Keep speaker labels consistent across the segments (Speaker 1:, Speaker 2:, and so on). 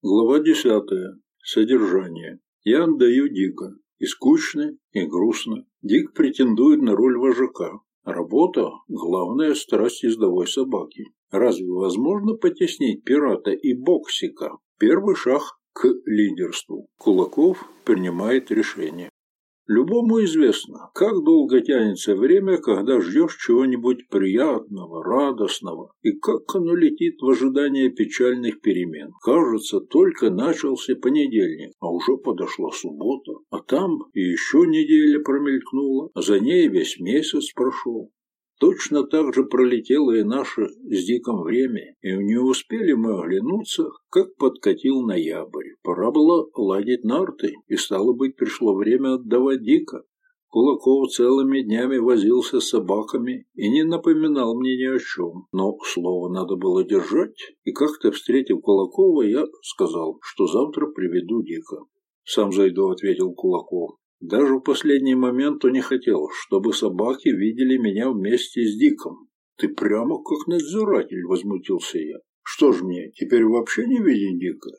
Speaker 1: Глава десятая. Содержание. Я отдаю Дика. И скучно, и грустно. Дик претендует на роль вожака. Работа – главная страсть ездовой собаки. Разве возможно потеснить пирата и боксика? Первый шаг к лидерству. Кулаков принимает решение. Любому известно, как долго тянется время, когда ждешь чего-нибудь приятного, радостного, и как оно летит в ожидании печальных перемен. Кажется, только начался понедельник, а уже подошла суббота, а там и еще неделя промелькнула, а за ней весь месяц прошел. Точно так же пролетело и наше с диком время, и не успели мы оглянуться, как подкатил ноябрь. Пора было ладить нарты, и, стало быть, пришло время отдавать дика. Кулаков целыми днями возился с собаками и не напоминал мне ни о чем. Но слово надо было держать, и как-то, встретив Кулакова, я сказал, что завтра приведу Дика. «Сам зайду», — ответил Кулаков. Даже в последний момент он не хотел, чтобы собаки видели меня вместе с Диком. «Ты прямо как надзиратель», — возмутился я. «Что ж мне, теперь вообще не видеть Дика?»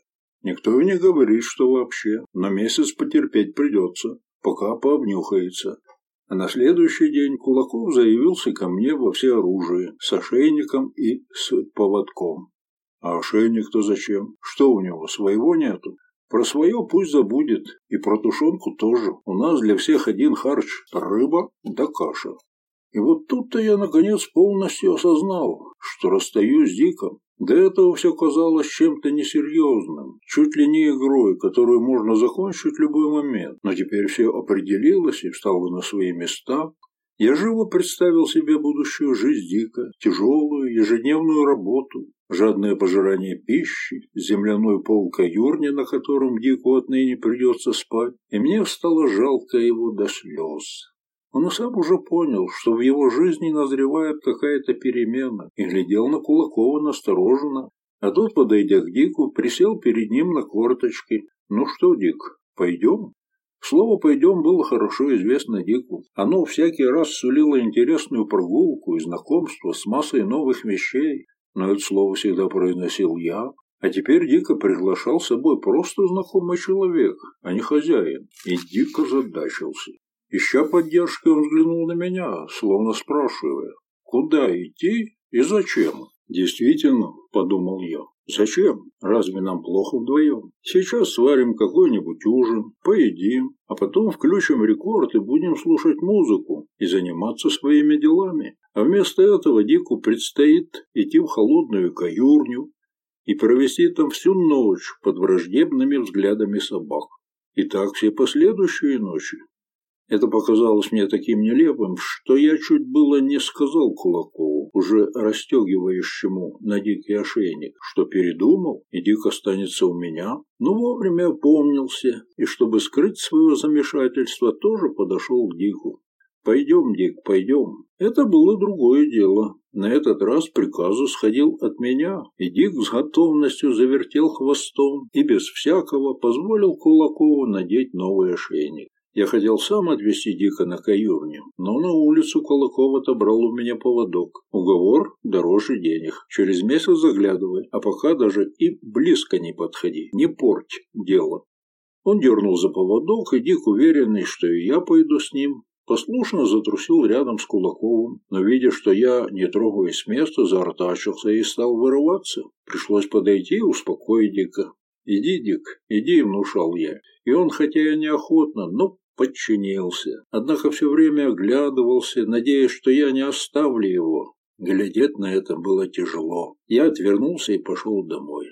Speaker 1: «Никто и не говорит, что вообще. На месяц потерпеть придется, пока пообнюхается». А на следующий день Кулаков заявился ко мне во всеоружии, с ошейником и с поводком. А ошейник-то зачем? Что у него, своего нету? Про свое пусть забудет, и про тушенку тоже. У нас для всех один харч – рыба да каша. И вот тут-то я, наконец, полностью осознал, что расстаюсь с Диком. До этого все казалось чем-то несерьезным, чуть ли не игрой, которую можно закончить в любой момент. Но теперь все определилось и встало на свои места, я живо представил себе будущую жизнь Дика, тяжелую ежедневную работу, жадное пожирание пищи, земляной пол каюрни, на котором Дику отныне придется спать, и мне стало жалко его до слез. Он и сам уже понял, что в его жизни назревает какая-то перемена, и глядел на Кулакова настороженно. А тот, подойдя к Дику, присел перед ним на корточки. «Ну что, Дик, пойдем?» Слово «пойдем» было хорошо известно Дику. Оно всякий раз сулило интересную прогулку и знакомство с массой новых вещей, но это слово всегда произносил я. А теперь Дика приглашал с собой просто знакомый человек, а не хозяин, и Дико задачился. Ища поддержки, он взглянул на меня, словно спрашивая, куда идти и зачем. «Действительно», — подумал я, Зачем? Разве нам плохо вдвоем? Сейчас сварим какой-нибудь ужин, поедим, а потом включим рекорд и будем слушать музыку и заниматься своими делами. А вместо этого Дику предстоит идти в холодную каюрню и провести там всю ночь под враждебными взглядами собак. И так все последующие ночи. Это показалось мне таким нелепым, что я чуть было не сказал Кулакову, уже расстегивающему на дикий ошейник, что передумал, и Дик останется у меня, но вовремя опомнился, и чтобы скрыть свое замешательство, тоже подошел к Дику. «Пойдем, Дик, пойдем». Это было другое дело. На этот раз приказ сходил от меня, и Дик с готовностью завертел хвостом и без всякого позволил Кулакову надеть новый ошейник. Я хотел сам отвезти Дика на каюрню, но на улицу Кулаков отобрал у меня поводок. Уговор дороже денег. Через месяц заглядывай, а пока даже и близко не подходи, не порть дело. Он дернул за поводок, и Дик, уверенный, что и я пойду с ним, послушно затрусил рядом с Кулаковым, но, видя, что я, не трогаясь с места, заортачился и стал вырываться. Пришлось подойти и успокоить Дика. «Иди, Дик, иди», — внушал я. И он, хотя и неохотно, но подчинился. Однако все время оглядывался, надеясь, что я не оставлю его. Глядеть на это было тяжело. Я отвернулся и пошел домой.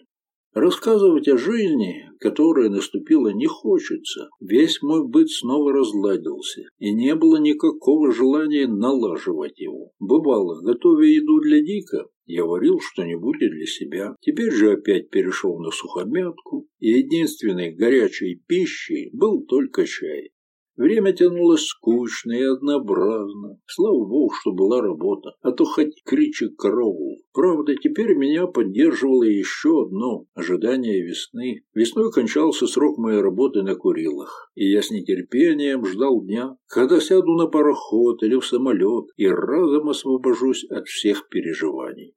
Speaker 1: Рассказывать о жизни, которая наступила, не хочется. Весь мой быт снова разладился, и не было никакого желания налаживать его. Бывало, готовя еду для Дика, я варил что-нибудь и для себя. Теперь же опять перешел на сухомятку, и единственной горячей пищей был только чай. Время тянулось скучно и однообразно. Слава богу, что была работа, а то хоть кричи корову. Правда, теперь меня поддерживало еще одно – ожидание весны. Весной кончался срок моей работы на Курилах, и я с нетерпением ждал дня, когда сяду на пароход или в самолет и разом освобожусь от всех переживаний.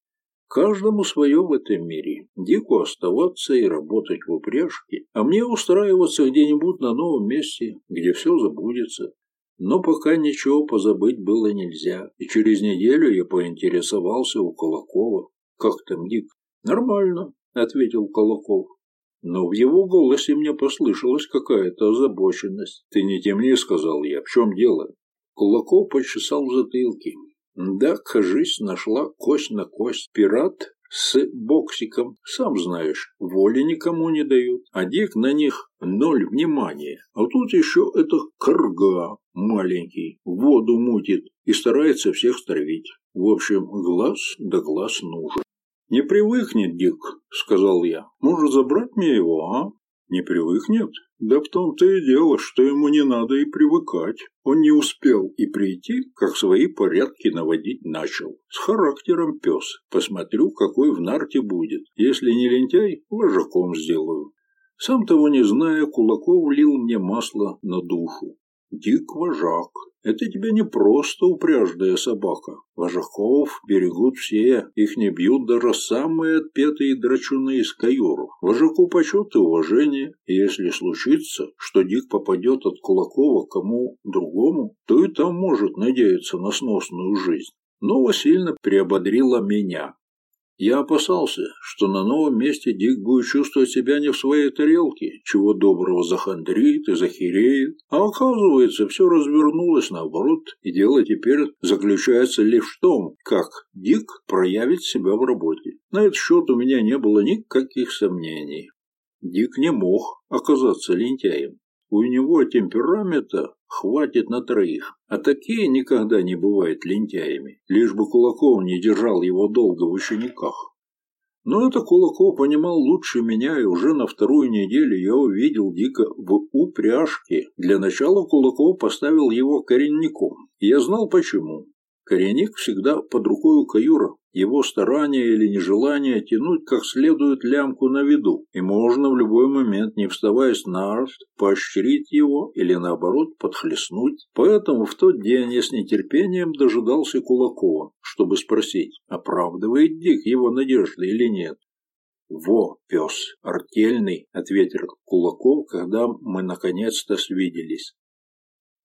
Speaker 1: Каждому свое в этом мире. Дику оставаться и работать в упряжке, а мне устраиваться где-нибудь на новом месте, где все забудется. Но пока ничего позабыть было нельзя, и через неделю я поинтересовался у Колокова. «Как там, Дик?» «Нормально», — ответил Колоков. Но в его голосе мне послышалась какая-то озабоченность. «Ты не темни», — сказал я. «В чем дело?» Кулаков почесал в затылке. Да, кажись, нашла кость на кость. Пират с боксиком, сам знаешь, воли никому не дают, а Дик на них ноль внимания. А тут еще это карга маленький, воду мутит и старается всех стравить. В общем, глаз да глаз нужен. «Не привыкнет, Дик», — сказал я. «Может, забрать мне его, а?» «Не привыкнет?» Да в том-то и дело, что ему не надо и привыкать. Он не успел и прийти, как свои порядки наводить начал. С характером пес. Посмотрю, какой в нарте будет. Если не лентяй, вожаком сделаю. Сам того не зная, Кулаков лил мне масло на душу. Дик вожак. Это тебе не просто упряжная собака. Вожаков берегут все, их не бьют даже самые отпетые драчуны из каюров. Вожаку почет и уважение, и если случится, что Дик попадет от Кулакова кому другому, то и там может надеяться на сносную жизнь. Но Васильевна приободрила меня. Я опасался, что на новом месте Дик будет чувствовать себя не в своей тарелке, чего доброго захандрит и захереет. А оказывается, все развернулось наоборот, и дело теперь заключается лишь в том, как Дик проявит себя в работе. На этот счет у меня не было никаких сомнений. Дик не мог оказаться лентяем. У него темперамента хватит на троих, а такие никогда не бывают лентяями, лишь бы Кулаков не держал его долго в учениках. Но это Кулаков понимал лучше меня, и уже на вторую неделю я увидел Дика в упряжке. Для начала Кулаков поставил его коренником. Я знал почему. Коренник всегда под рукой у каюра. Его старание или нежелание тянуть как следует лямку на виду, и можно в любой момент, не вставая с нарт, поощрить его или наоборот подхлестнуть. Поэтому в тот день я с нетерпением дожидался Кулакова, чтобы спросить, оправдывает Дик его надежды или нет. «Во, пес, артельный», — ответил Кулаков, когда мы наконец-то свиделись.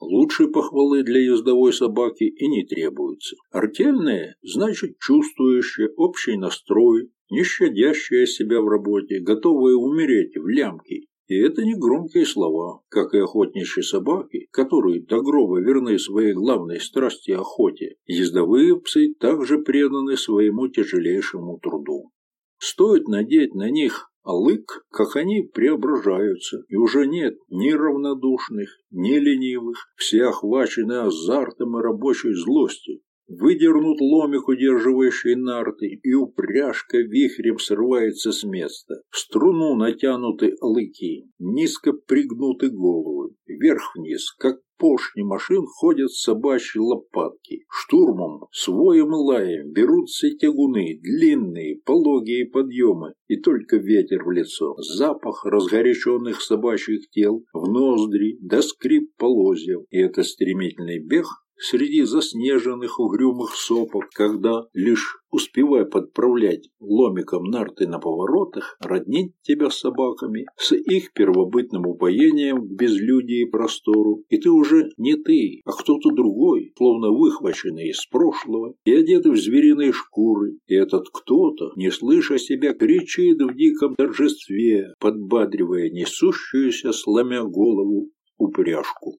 Speaker 1: Лучшей похвалы для ездовой собаки и не требуется. Артельная – значит чувствующая общий настрой, не щадящая себя в работе, готовая умереть в лямке. И это не громкие слова, как и охотничьи собаки, которые до гроба верны своей главной страсти охоте. Ездовые псы также преданы своему тяжелейшему труду. Стоит надеть на них а лык, как они преображаются, и уже нет ни равнодушных, ни ленивых, все охвачены азартом и рабочей злостью. Выдернут ломик, удерживающий нарты, и упряжка вихрем срывается с места. В струну натянуты лыки, низко пригнуты головы, вверх-вниз, как поршни машин ходят собачьи лопатки. Штурмом, своим и лаем берутся тягуны, длинные, пологие подъемы, и только ветер в лицо, запах разгоряченных собачьих тел в ноздри, да скрип полозьев, и это стремительный бег среди заснеженных угрюмых сопок, когда, лишь успевая подправлять ломиком нарты на поворотах, роднить тебя с собаками, с их первобытным упоением к безлюдии и простору, и ты уже не ты, а кто-то другой, словно выхваченный из прошлого и одетый в звериные шкуры, и этот кто-то, не слыша себя, кричит в диком торжестве, подбадривая несущуюся, сломя голову, упряжку.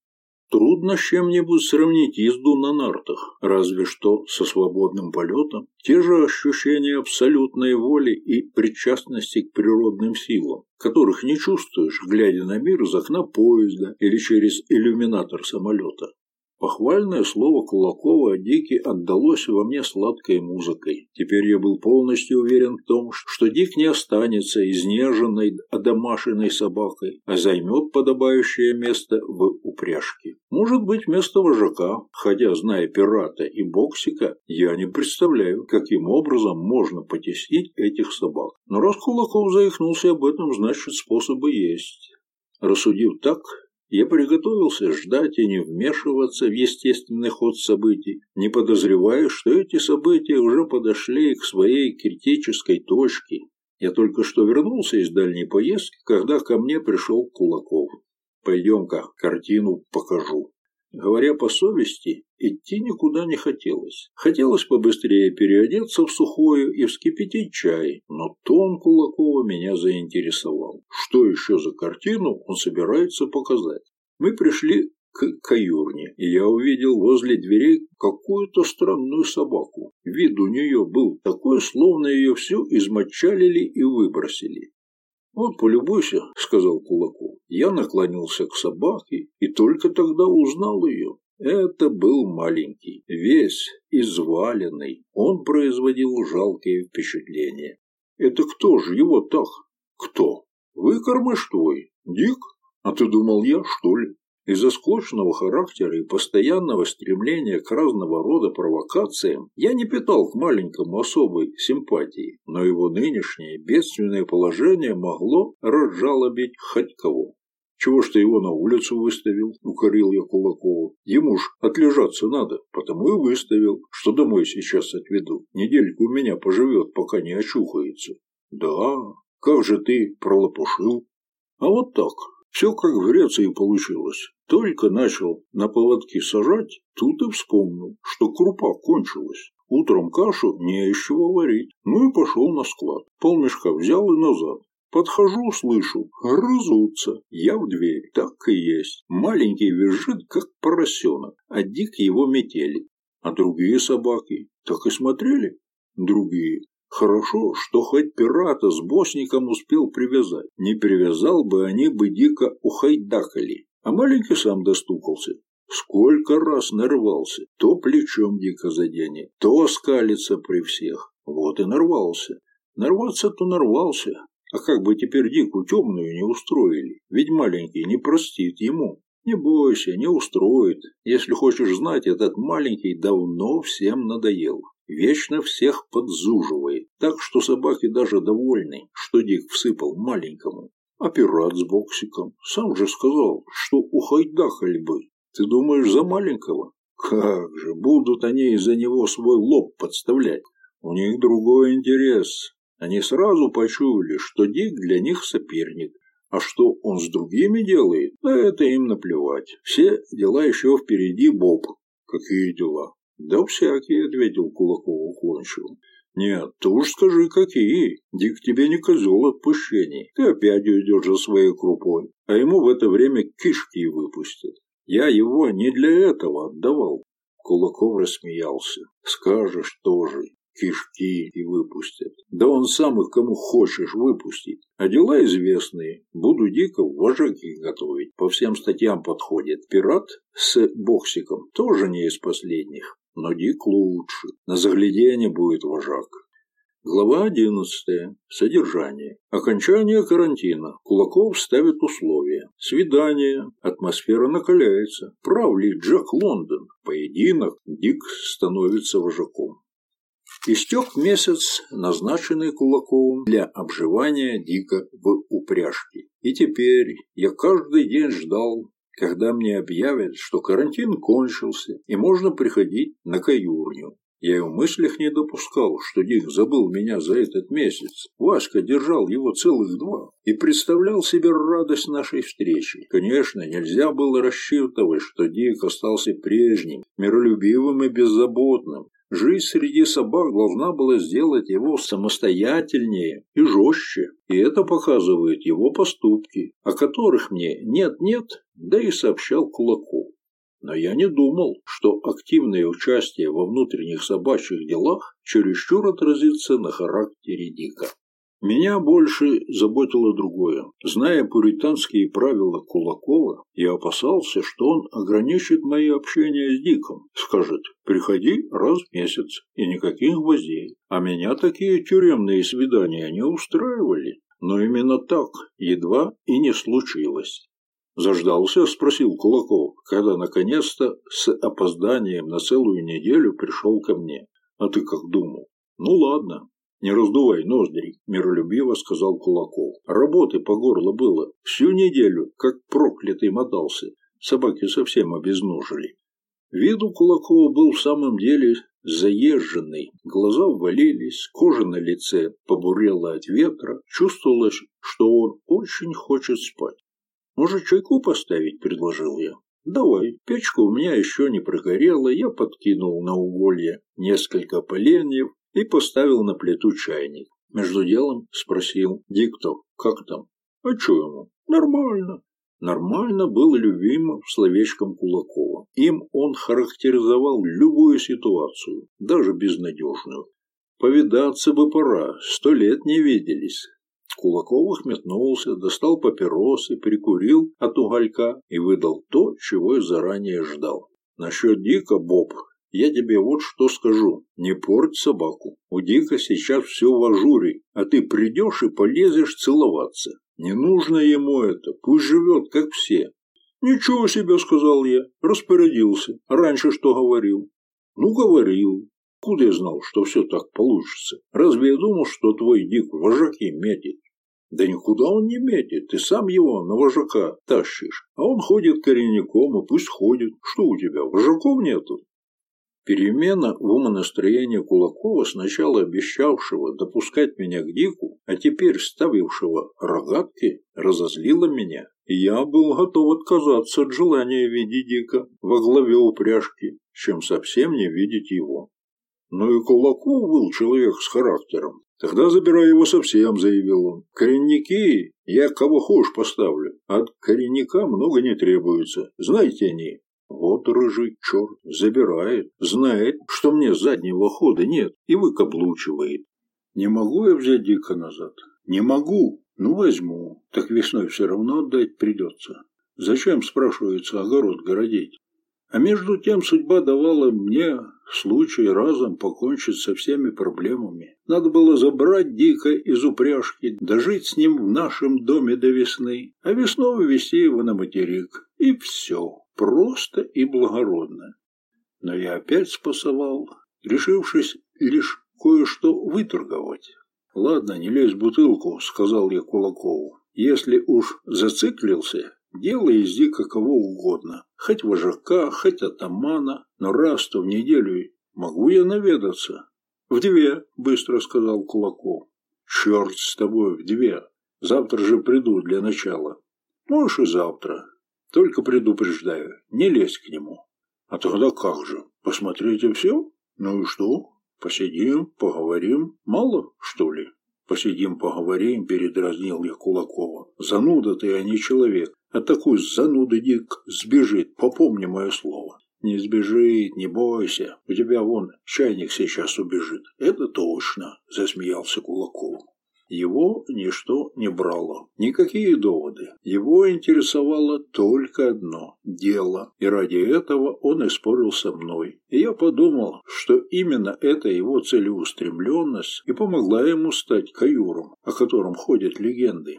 Speaker 1: Трудно с чем-нибудь сравнить езду на нартах, разве что со свободным полетом. Те же ощущения абсолютной воли и причастности к природным силам, которых не чувствуешь, глядя на мир из окна поезда или через иллюминатор самолета. Похвальное слово Кулакова о Дике отдалось во мне сладкой музыкой. Теперь я был полностью уверен в том, что Дик не останется изнеженной, одомашенной собакой, а займет подобающее место в упряжке. Может быть, место вожака, хотя, зная пирата и боксика, я не представляю, каким образом можно потеснить этих собак. Но раз Кулаков заикнулся об этом, значит, способы есть. Рассудив так, Я приготовился ждать и не вмешиваться в естественный ход событий, не подозревая, что эти события уже подошли к своей критической точке. Я только что вернулся из дальней поездки, когда ко мне пришел Кулаков. «Пойдем-ка, картину покажу». Говоря по совести, идти никуда не хотелось. Хотелось побыстрее переодеться в сухое и вскипятить чай, но тон Кулакова меня заинтересовал. Что еще за картину он собирается показать? Мы пришли к каюрне, и я увидел возле дверей какую-то странную собаку. Вид у нее был такой, словно ее всю измочалили и выбросили. «Вот, полюбуйся», — сказал Кулаков. Я наклонился к собаке и только тогда узнал ее. Это был маленький, весь изваленный. Он производил жалкие впечатления. «Это кто же его так?» «Кто? Выкормыш твой? Дик? А ты думал я, что ли?» Из-за склочного характера и постоянного стремления к разного рода провокациям я не питал к маленькому особой симпатии, но его нынешнее бедственное положение могло разжалобить хоть кого. «Чего ж ты его на улицу выставил?» – укорил я Кулакова. «Ему ж отлежаться надо, потому и выставил, что домой сейчас отведу. Недельку у меня поживет, пока не очухается». «Да, как же ты пролопушил?» «А вот так, все как в Греции получилось. Только начал на поводки сажать, тут и вспомнил, что крупа кончилась. Утром кашу не из чего варить. Ну и пошел на склад. Полмешка взял и назад. Подхожу, слышу, грызутся. Я в дверь, так и есть. Маленький визжит, как поросенок, а Дик его метели. А другие собаки так и смотрели. Другие Хорошо, что хоть пирата с босником успел привязать. Не привязал бы, они бы дико ухайдакали. А маленький сам достукался. Сколько раз нарвался. То плечом дико заденет, то скалится при всех. Вот и нарвался. Нарваться-то нарвался. А как бы теперь Дику темную не устроили? Ведь маленький не простит ему. Не бойся, не устроит. Если хочешь знать, этот маленький давно всем надоел. Вечно всех подзуживает, так что собаки даже довольны, что Дик всыпал маленькому. А пират с боксиком сам же сказал, что ухайдахали бы. Ты думаешь, за маленького? Как же, будут они из-за него свой лоб подставлять. У них другой интерес. Они сразу почуяли, что Дик для них соперник. А что он с другими делает, да это им наплевать. Все дела еще впереди Боб. Какие дела? «Да всякие», — ответил Кулаков уклончиво. «Нет, ты уж скажи, какие. Дик тебе не козел отпущений. Ты опять уйдешь за своей крупой, а ему в это время кишки выпустят. Я его не для этого отдавал». Кулаков рассмеялся. «Скажешь тоже кишки и выпустят. Да он сам их кому хочешь выпустить. А дела известные. Буду дико вожаки готовить. По всем статьям подходит. Пират с боксиком тоже не из последних но Дик лучше. На заглядение будет вожак. Глава 11. Содержание. Окончание карантина. Кулаков ставит условия. Свидание. Атмосфера накаляется. Прав ли Джек Лондон? Поединок. Дик становится вожаком. Истек месяц, назначенный Кулаковым для обживания Дика в упряжке. И теперь я каждый день ждал, когда мне объявят, что карантин кончился и можно приходить на каюрню. Я и в мыслях не допускал, что Дик забыл меня за этот месяц. Васька держал его целых два и представлял себе радость нашей встречи. Конечно, нельзя было рассчитывать, что Дик остался прежним, миролюбивым и беззаботным, Жизнь среди собак должна была сделать его самостоятельнее и жестче, и это показывают его поступки, о которых мне нет-нет, да и сообщал Кулаков. Но я не думал, что активное участие во внутренних собачьих делах чересчур отразится на характере Дика. Меня больше заботило другое. Зная пуританские правила Кулакова, я опасался, что он ограничит мое общение с Диком. Скажет, приходи раз в месяц и никаких гвоздей. А меня такие тюремные свидания не устраивали. Но именно так едва и не случилось. «Заждался?» – спросил Кулаков, когда наконец-то с опозданием на целую неделю пришел ко мне. «А ты как думал?» «Ну ладно, Не раздувай ноздри, миролюбиво сказал Кулаков. Работы по горло было. Всю неделю, как проклятый мотался. Собаки совсем обезножили. Вид у Кулакова был в самом деле заезженный. Глаза ввалились, кожа на лице побурела от ветра. Чувствовалось, что он очень хочет спать. «Может, чайку поставить?» – предложил я. «Давай, печка у меня еще не прогорела, я подкинул на уголье несколько поленьев и поставил на плиту чайник. Между делом спросил Диктов, как там? А что ему? Нормально. Нормально был любимым словечком Кулакова. Им он характеризовал любую ситуацию, даже безнадежную. Повидаться бы пора, сто лет не виделись. Кулаков метнулся, достал папиросы, прикурил от уголька и выдал то, чего я заранее ждал. Насчет Дика, Боб, я тебе вот что скажу. Не порть собаку. У Дика сейчас все в ажуре, а ты придешь и полезешь целоваться. Не нужно ему это, пусть живет, как все. Ничего себе, сказал я, распорядился. Раньше что говорил? Ну, говорил. Куда я знал, что все так получится? Разве я думал, что твой Дик вожаки метит? Да никуда он не метит, ты сам его на вожака тащишь. А он ходит коренником, и пусть ходит. Что у тебя, вожаков нету? Перемена в умонастроении Кулакова, сначала обещавшего допускать меня к Дику, а теперь ставившего рогатки, разозлила меня. Я был готов отказаться от желания видеть Дика во главе упряжки, чем совсем не видеть его. Но и Кулаков был человек с характером. Тогда забирай его совсем, заявил он. Коренники я кого хочешь поставлю. От коренника много не требуется. Знаете они, вот рыжий черт забирает, знает, что мне заднего хода нет, и выкаблучивает. Не могу я взять Дика назад? Не могу. Ну, возьму. Так весной все равно отдать придется. Зачем, спрашивается, огород городить? А между тем судьба давала мне случай разом покончить со всеми проблемами. Надо было забрать Дика из упряжки, дожить с ним в нашем доме до весны, а весной ввести его на материк. И все. Просто и благородно. Но я опять спасовал, решившись лишь кое-что выторговать. «Ладно, не лезь в бутылку», — сказал я Кулакову. «Если уж зациклился, делай из Дика кого угодно. Хоть вожака, хоть атамана, но раз-то в неделю могу я наведаться». «В две», — быстро сказал Кулаков. «Черт с тобой, в две. Завтра же приду для начала». «Можешь и завтра. Только предупреждаю, не лезь к нему. А тогда как же? Посмотрите все? Ну и что? Посидим, поговорим. Мало, что ли? Посидим, поговорим, передразнил я Кулакова. Зануда ты, а не человек. А такой зануда Дик сбежит, попомни мое слово. Не сбежит, не бойся. У тебя вон чайник сейчас убежит. Это точно, засмеялся Кулаков. Его ничто не брало, никакие доводы. Его интересовало только одно – дело, и ради этого он и спорил со мной. И я подумал, что именно эта его целеустремленность и помогла ему стать каюром, о котором ходят легенды.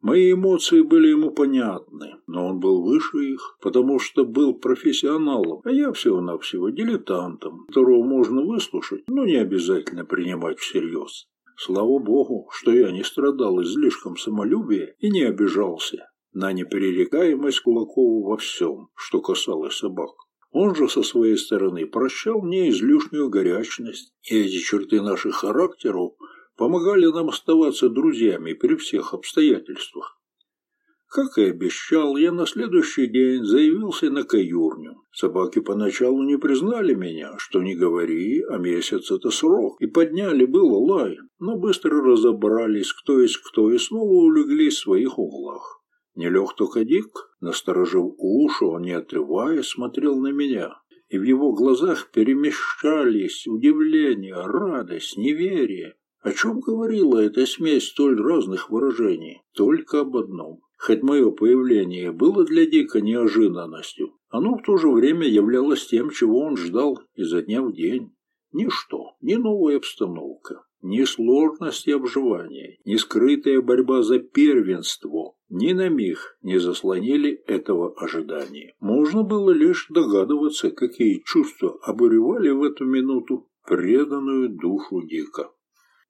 Speaker 1: Мои эмоции были ему понятны, но он был выше их, потому что был профессионалом, а я всего-навсего дилетантом, которого можно выслушать, но не обязательно принимать всерьез. Слава богу, что я не страдал излишком самолюбия и не обижался на неперерекаемость Кулакова во всем, что касалось собак. Он же со своей стороны прощал мне излишнюю горячность, и эти черты наших характеров помогали нам оставаться друзьями при всех обстоятельствах. Как и обещал, я на следующий день заявился на каюрню. Собаки поначалу не признали меня, что не говори, а месяц это срок, и подняли было лай, но быстро разобрались, кто есть кто, и снова улеглись в своих углах. Не лег только Дик, насторожив уши, он не отрываясь смотрел на меня, и в его глазах перемещались удивление, радость, неверие. О чем говорила эта смесь столь разных выражений? Только об одном Хоть мое появление было для Дика неожиданностью, оно в то же время являлось тем, чего он ждал изо дня в день. Ничто, ни новая обстановка, ни сложности обживания, ни скрытая борьба за первенство ни на миг не заслонили этого ожидания. Можно было лишь догадываться, какие чувства обуревали в эту минуту преданную душу Дика.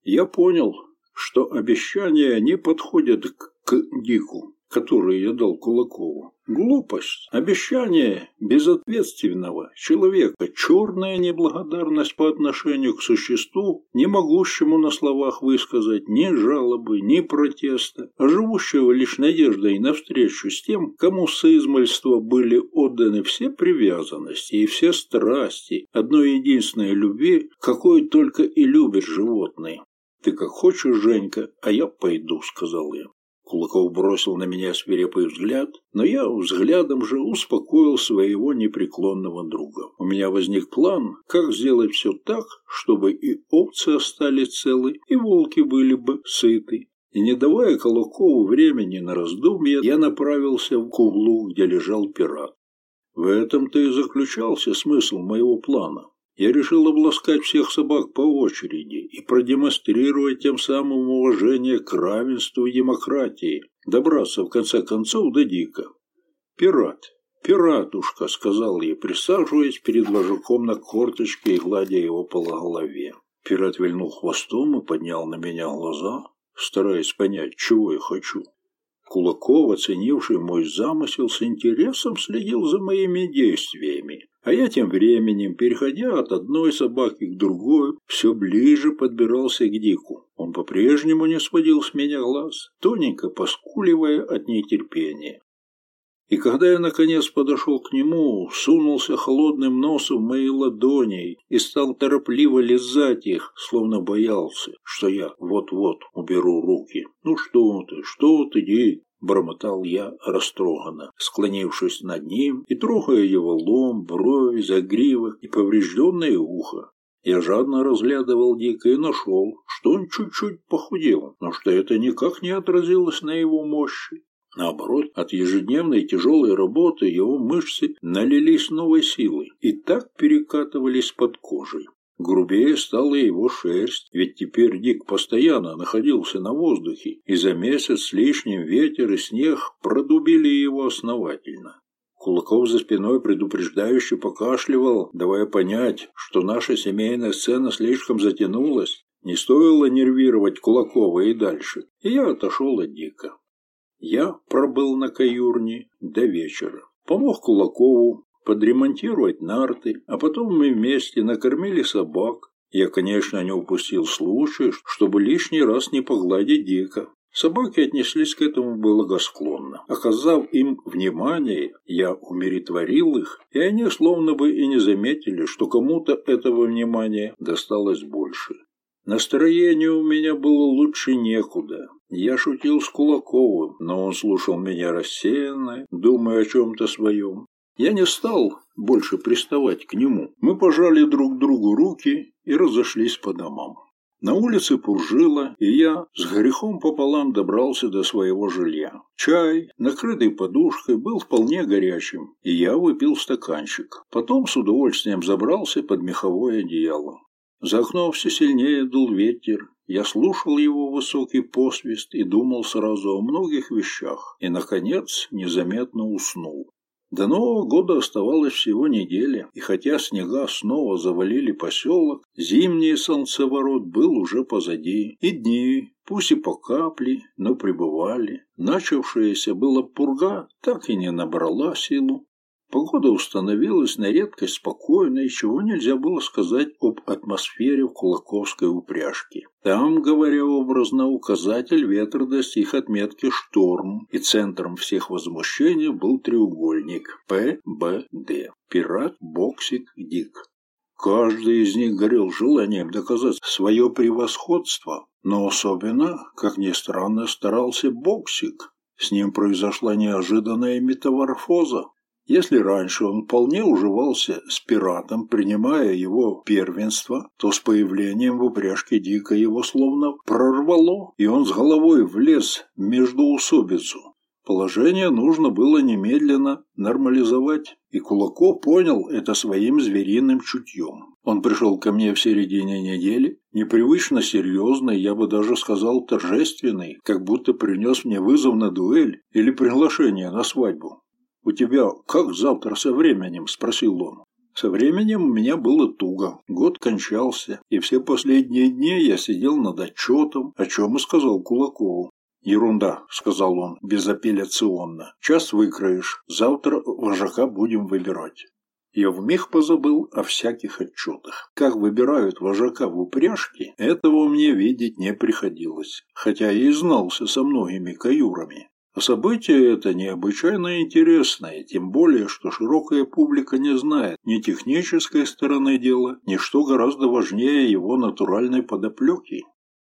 Speaker 1: Я понял, что обещания не подходят к Дику которые я дал Кулакову. Глупость, обещание безответственного человека, черная неблагодарность по отношению к существу, не могущему на словах высказать ни жалобы, ни протеста, а живущего лишь надеждой навстречу с тем, кому с измальства были отданы все привязанности и все страсти, одной единственной любви, какой только и любят животные. «Ты как хочешь, Женька, а я пойду», — сказал я. Кулаков бросил на меня свирепый взгляд, но я взглядом же успокоил своего непреклонного друга. У меня возник план, как сделать все так, чтобы и овцы остались целы, и волки были бы сыты. И не давая Кулакову времени на раздумье, я направился к углу, где лежал пират. В этом-то и заключался смысл моего плана. Я решил обласкать всех собак по очереди и продемонстрировать тем самым уважение к равенству и демократии, добраться в конце концов до Дика. «Пират, пиратушка», — сказал я, присаживаясь перед ложуком на корточке и гладя его по голове. Пират вильнул хвостом и поднял на меня глаза, стараясь понять, чего я хочу. Кулаков, оценивший мой замысел, с интересом следил за моими действиями. А я тем временем, переходя от одной собаки к другой, все ближе подбирался к Дику. Он по-прежнему не сводил с меня глаз, тоненько поскуливая от нетерпения. И когда я, наконец, подошел к нему, сунулся холодным носом в мои ладони и стал торопливо лизать их, словно боялся, что я вот-вот уберу руки. «Ну что ты, что ты, Дик?» — бормотал я растроганно, склонившись над ним и трогая его лом, брови, загривок и поврежденное ухо. Я жадно разглядывал Дика и нашел, что он чуть-чуть похудел, но что это никак не отразилось на его мощи. Наоборот, от ежедневной тяжелой работы его мышцы налились новой силой и так перекатывались под кожей. Грубее стала его шерсть, ведь теперь Дик постоянно находился на воздухе, и за месяц с лишним ветер и снег продубили его основательно. Кулаков за спиной предупреждающе покашливал, давая понять, что наша семейная сцена слишком затянулась. Не стоило нервировать Кулакова и дальше, и я отошел от Дика. Я пробыл на каюрне до вечера. Помог Кулакову подремонтировать нарты, а потом мы вместе накормили собак. Я, конечно, не упустил случая, чтобы лишний раз не погладить Дика. Собаки отнеслись к этому благосклонно. Оказав им внимание, я умиротворил их, и они словно бы и не заметили, что кому-то этого внимания досталось больше. Настроение у меня было лучше некуда. Я шутил с Кулаковым, но он слушал меня рассеянно, думая о чем-то своем. Я не стал больше приставать к нему. Мы пожали друг другу руки и разошлись по домам. На улице пуржило, и я с грехом пополам добрался до своего жилья. Чай, накрытый подушкой, был вполне горячим, и я выпил стаканчик. Потом с удовольствием забрался под меховое одеяло. За окном все сильнее дул ветер. Я слушал его высокий посвист и думал сразу о многих вещах. И, наконец, незаметно уснул. До Нового года оставалось всего неделя, и хотя снега снова завалили поселок, зимний солнцеворот был уже позади, и дни, пусть и по капле, но пребывали. Начавшаяся была пурга так и не набрала силу, Погода установилась на редкость спокойной, чего нельзя было сказать об атмосфере в Кулаковской упряжке. Там, говоря образно, указатель ветра достиг отметки «шторм», и центром всех возмущений был треугольник ПБД – пират, боксик, дик. Каждый из них горел желанием доказать свое превосходство, но особенно, как ни странно, старался боксик. С ним произошла неожиданная метаморфоза. Если раньше он вполне уживался с пиратом, принимая его первенство, то с появлением в упряжке Дика его словно прорвало, и он с головой влез между усобицу. Положение нужно было немедленно нормализовать, и Кулаков понял это своим звериным чутьем. Он пришел ко мне в середине недели, непривычно серьезный, я бы даже сказал торжественный, как будто принес мне вызов на дуэль или приглашение на свадьбу. «У тебя как завтра со временем?» – спросил он. Со временем у меня было туго. Год кончался, и все последние дни я сидел над отчетом, о чем и сказал Кулакову. «Ерунда», — сказал он безапелляционно. «Час выкроешь, завтра вожака будем выбирать». Я вмиг позабыл о всяких отчетах. Как выбирают вожака в упряжке, этого мне видеть не приходилось, хотя я и знался со многими каюрами. Событие это необычайно интересное, тем более, что широкая публика не знает ни технической стороны дела, ни что гораздо важнее его натуральной подоплеки.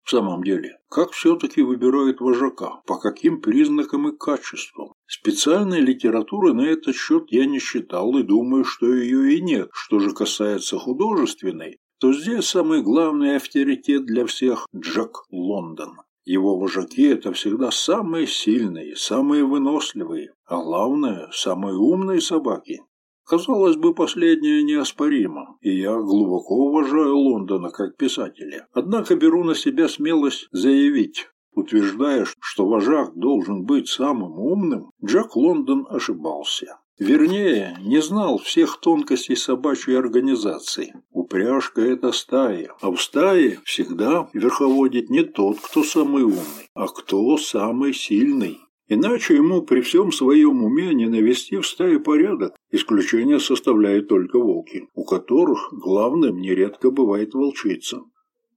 Speaker 1: В самом деле, как все-таки выбирают вожака, по каким признакам и качествам? Специальной литературы на этот счет я не считал и думаю, что ее и нет. Что же касается художественной, то здесь самый главный авторитет для всех – Джек Лондон. Его вожаки – это всегда самые сильные, самые выносливые, а главное – самые умные собаки. Казалось бы, последнее неоспоримо, и я глубоко уважаю Лондона как писателя. Однако беру на себя смелость заявить, утверждая, что вожак должен быть самым умным, Джек Лондон ошибался. Вернее, не знал всех тонкостей собачьей организации. Упряжка – это стая, а в стае всегда верховодит не тот, кто самый умный, а кто самый сильный. Иначе ему при всем своем уме не навести в стае порядок. Исключение составляют только волки, у которых главным нередко бывает волчица.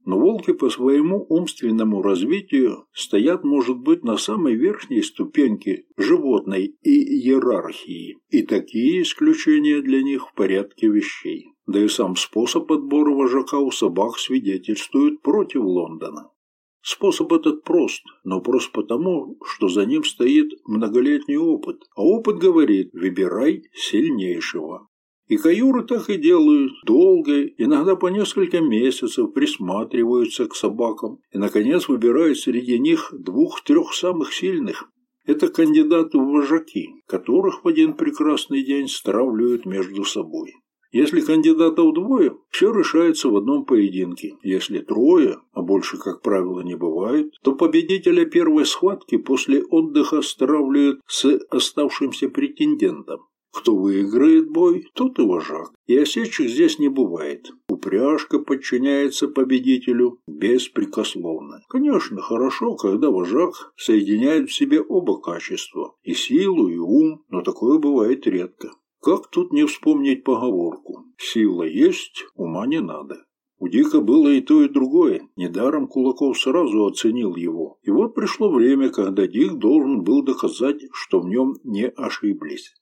Speaker 1: Но волки по своему умственному развитию стоят, может быть, на самой верхней ступеньке животной иерархии, и такие исключения для них в порядке вещей. Да и сам способ отбора вожака у собак свидетельствует против Лондона. Способ этот прост, но прост потому, что за ним стоит многолетний опыт, а опыт говорит «выбирай сильнейшего». И каюры так и делают, долго, иногда по несколько месяцев присматриваются к собакам и, наконец, выбирают среди них двух-трех самых сильных. Это кандидаты в вожаки, которых в один прекрасный день стравливают между собой. Если кандидатов двое, все решается в одном поединке. Если трое, а больше, как правило, не бывает, то победителя первой схватки после отдыха стравливают с оставшимся претендентом. Кто выиграет бой, тот и вожак. И осечек здесь не бывает. Упряжка подчиняется победителю беспрекословно. Конечно, хорошо, когда вожак соединяет в себе оба качества. И силу, и ум, но такое бывает редко. Как тут не вспомнить поговорку «Сила есть, ума не надо». У Дика было и то, и другое. Недаром Кулаков сразу оценил его. И вот пришло время, когда Дик должен был доказать, что в нем не ошиблись.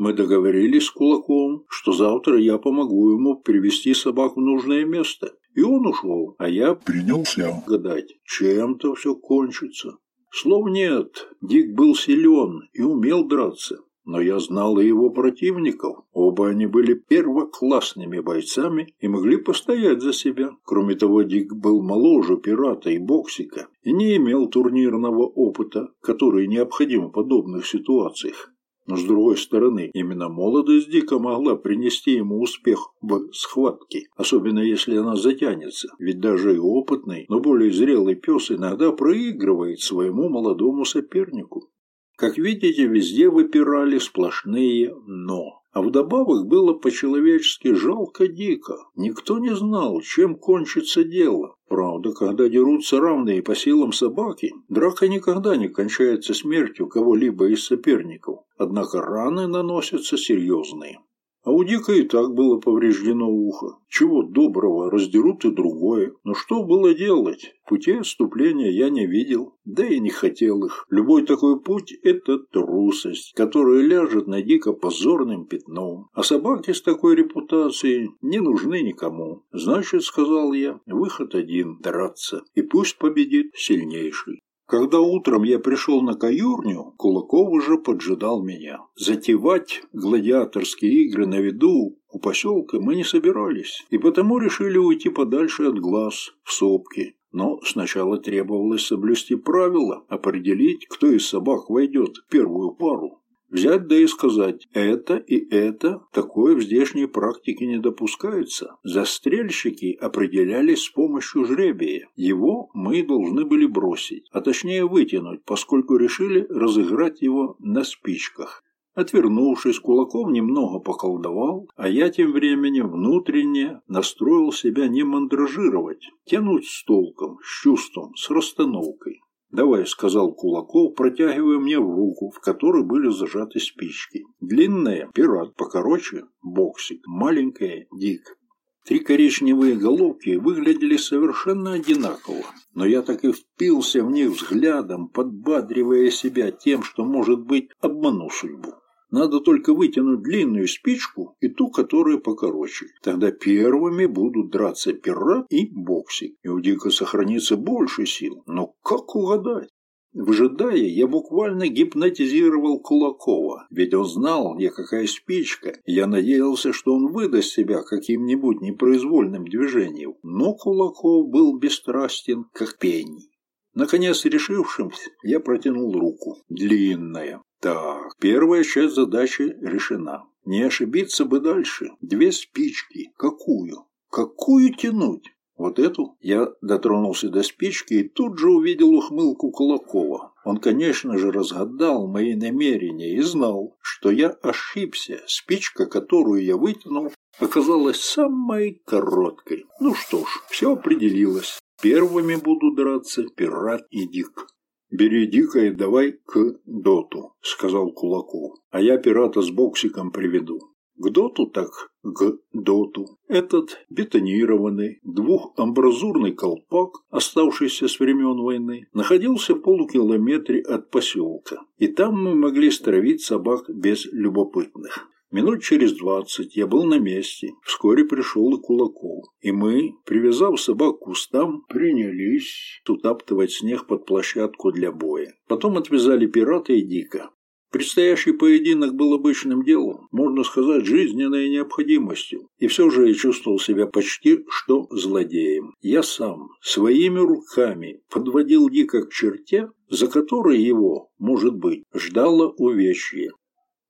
Speaker 1: Мы договорились с Кулаковым, что завтра я помогу ему привести собак в нужное место. И он ушел, а я принялся гадать, чем-то все кончится. Слов нет, Дик был силен и умел драться. Но я знал и его противников. Оба они были первоклассными бойцами и могли постоять за себя. Кроме того, Дик был моложе пирата и боксика и не имел турнирного опыта, который необходим в подобных ситуациях. Но с другой стороны, именно молодость Дика могла принести ему успех в схватке, особенно если она затянется, ведь даже и опытный, но более зрелый пес иногда проигрывает своему молодому сопернику. Как видите, везде выпирали сплошные «но». А вдобавок было по-человечески жалко дико. Никто не знал, чем кончится дело. Правда, когда дерутся равные по силам собаки, драка никогда не кончается смертью кого-либо из соперников. Однако раны наносятся серьезные. А у Дика и так было повреждено ухо. Чего доброго, раздерут и другое. Но что было делать? Путей отступления я не видел, да и не хотел их. Любой такой путь – это трусость, которая ляжет на Дика позорным пятном. А собаки с такой репутацией не нужны никому. Значит, сказал я, выход один – драться. И пусть победит сильнейший. Когда утром я пришел на каюрню, Кулаков уже поджидал меня. Затевать гладиаторские игры на виду у поселка мы не собирались, и потому решили уйти подальше от глаз, в сопки. Но сначала требовалось соблюсти правила, определить, кто из собак войдет в первую пару. Взять да и сказать «это и это» такое в здешней практике не допускается. Застрельщики определялись с помощью жребия. Его мы должны были бросить, а точнее вытянуть, поскольку решили разыграть его на спичках. Отвернувшись, Кулаков немного поколдовал, а я тем временем внутренне настроил себя не мандражировать, тянуть с толком, с чувством, с расстановкой. «Давай», — сказал Кулаков, протягивая мне в руку, в которой были зажаты спички. Длинная — пират, покороче — боксик, маленькая — дик. Три коричневые головки выглядели совершенно одинаково, но я так и впился в них взглядом, подбадривая себя тем, что, может быть, обману судьбу. Надо только вытянуть длинную спичку и ту, которая покороче. Тогда первыми будут драться пират и боксик, и у Дика сохранится больше сил. Но как угадать? Выжидая, я буквально гипнотизировал Кулакова, ведь он знал, где какая спичка, я надеялся, что он выдаст себя каким-нибудь непроизвольным движением. Но Кулаков был бесстрастен, как пень. Наконец, решившимся, я протянул руку. Длинная. Так, первая часть задачи решена. Не ошибиться бы дальше. Две спички. Какую? Какую тянуть? Вот эту? Я дотронулся до спички и тут же увидел ухмылку Кулакова. Он, конечно же, разгадал мои намерения и знал, что я ошибся. Спичка, которую я вытянул, оказалась самой короткой. Ну что ж, все определилось. Первыми буду драться пират и Дик. «Бери Дика и давай к доту», — сказал Кулаков. «А я пирата с боксиком приведу». К доту так к доту. Этот бетонированный двухамбразурный колпак, оставшийся с времен войны, находился в полукилометре от поселка, и там мы могли стравить собак без любопытных. Минут через двадцать я был на месте. Вскоре пришел и Кулаков. И мы, привязав собак к кустам, принялись утаптывать снег под площадку для боя. Потом отвязали пирата и Дика. Предстоящий поединок был обычным делом, можно сказать, жизненной необходимостью. И все же я чувствовал себя почти что злодеем. Я сам, своими руками, подводил Дика к черте, за которой его, может быть, ждало увечье.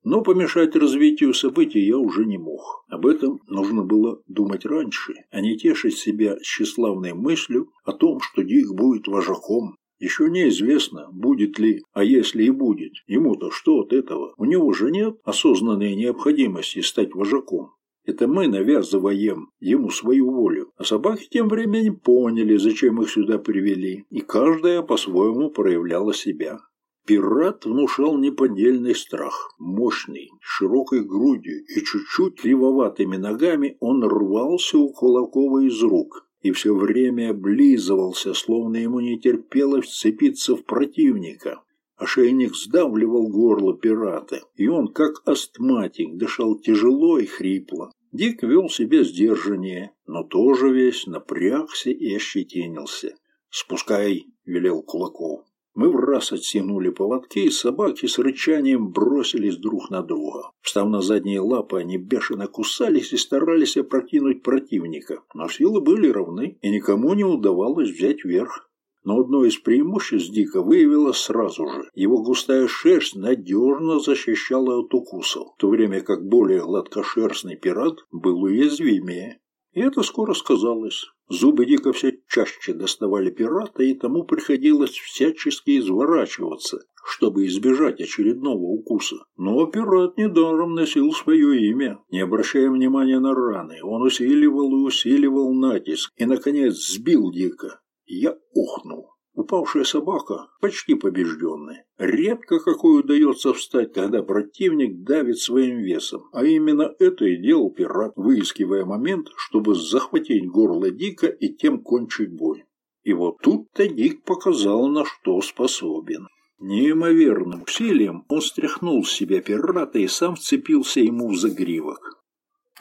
Speaker 1: Но помешать развитию событий я уже не мог. Об этом нужно было думать раньше, а не тешить себя тщеславной мыслью о том, что Дик будет вожаком. Еще неизвестно, будет ли, а если и будет, ему-то что от этого? У него же нет осознанной необходимости стать вожаком. Это мы навязываем ему свою волю. А собаки тем временем поняли, зачем их сюда привели, и каждая по-своему проявляла себя. Пират внушал неподдельный страх. Мощный, широкой грудью и чуть-чуть кривоватыми ногами он рвался у Кулакова из рук и все время облизывался, словно ему не терпелось вцепиться в противника. Ошейник сдавливал горло пирата, и он, как астматик, дышал тяжело и хрипло. Дик вел себя сдержаннее, но тоже весь напрягся и ощетинился. «Спускай!» — велел Кулаков. Мы в раз оттянули поводки, и собаки с рычанием бросились друг на друга. Встав на задние лапы, они бешено кусались и старались опрокинуть противника. Но силы были равны, и никому не удавалось взять верх. Но одно из преимуществ Дика выявилось сразу же. Его густая шерсть надежно защищала от укусов, в то время как более гладкошерстный пират был уязвимее. И это скоро сказалось. Зубы Дика все чаще доставали пирата, и тому приходилось всячески изворачиваться, чтобы избежать очередного укуса. Но пират недаром носил свое имя. Не обращая внимания на раны, он усиливал и усиливал натиск, и, наконец, сбил Дика. Я ухнул. Упавшая собака почти побежденная. Редко какой удается встать, когда противник давит своим весом. А именно это и делал пират, выискивая момент, чтобы захватить горло Дика и тем кончить бой. И вот тут-то Дик показал, на что способен. Неимоверным усилием он стряхнул с себя пирата и сам вцепился ему в загривок.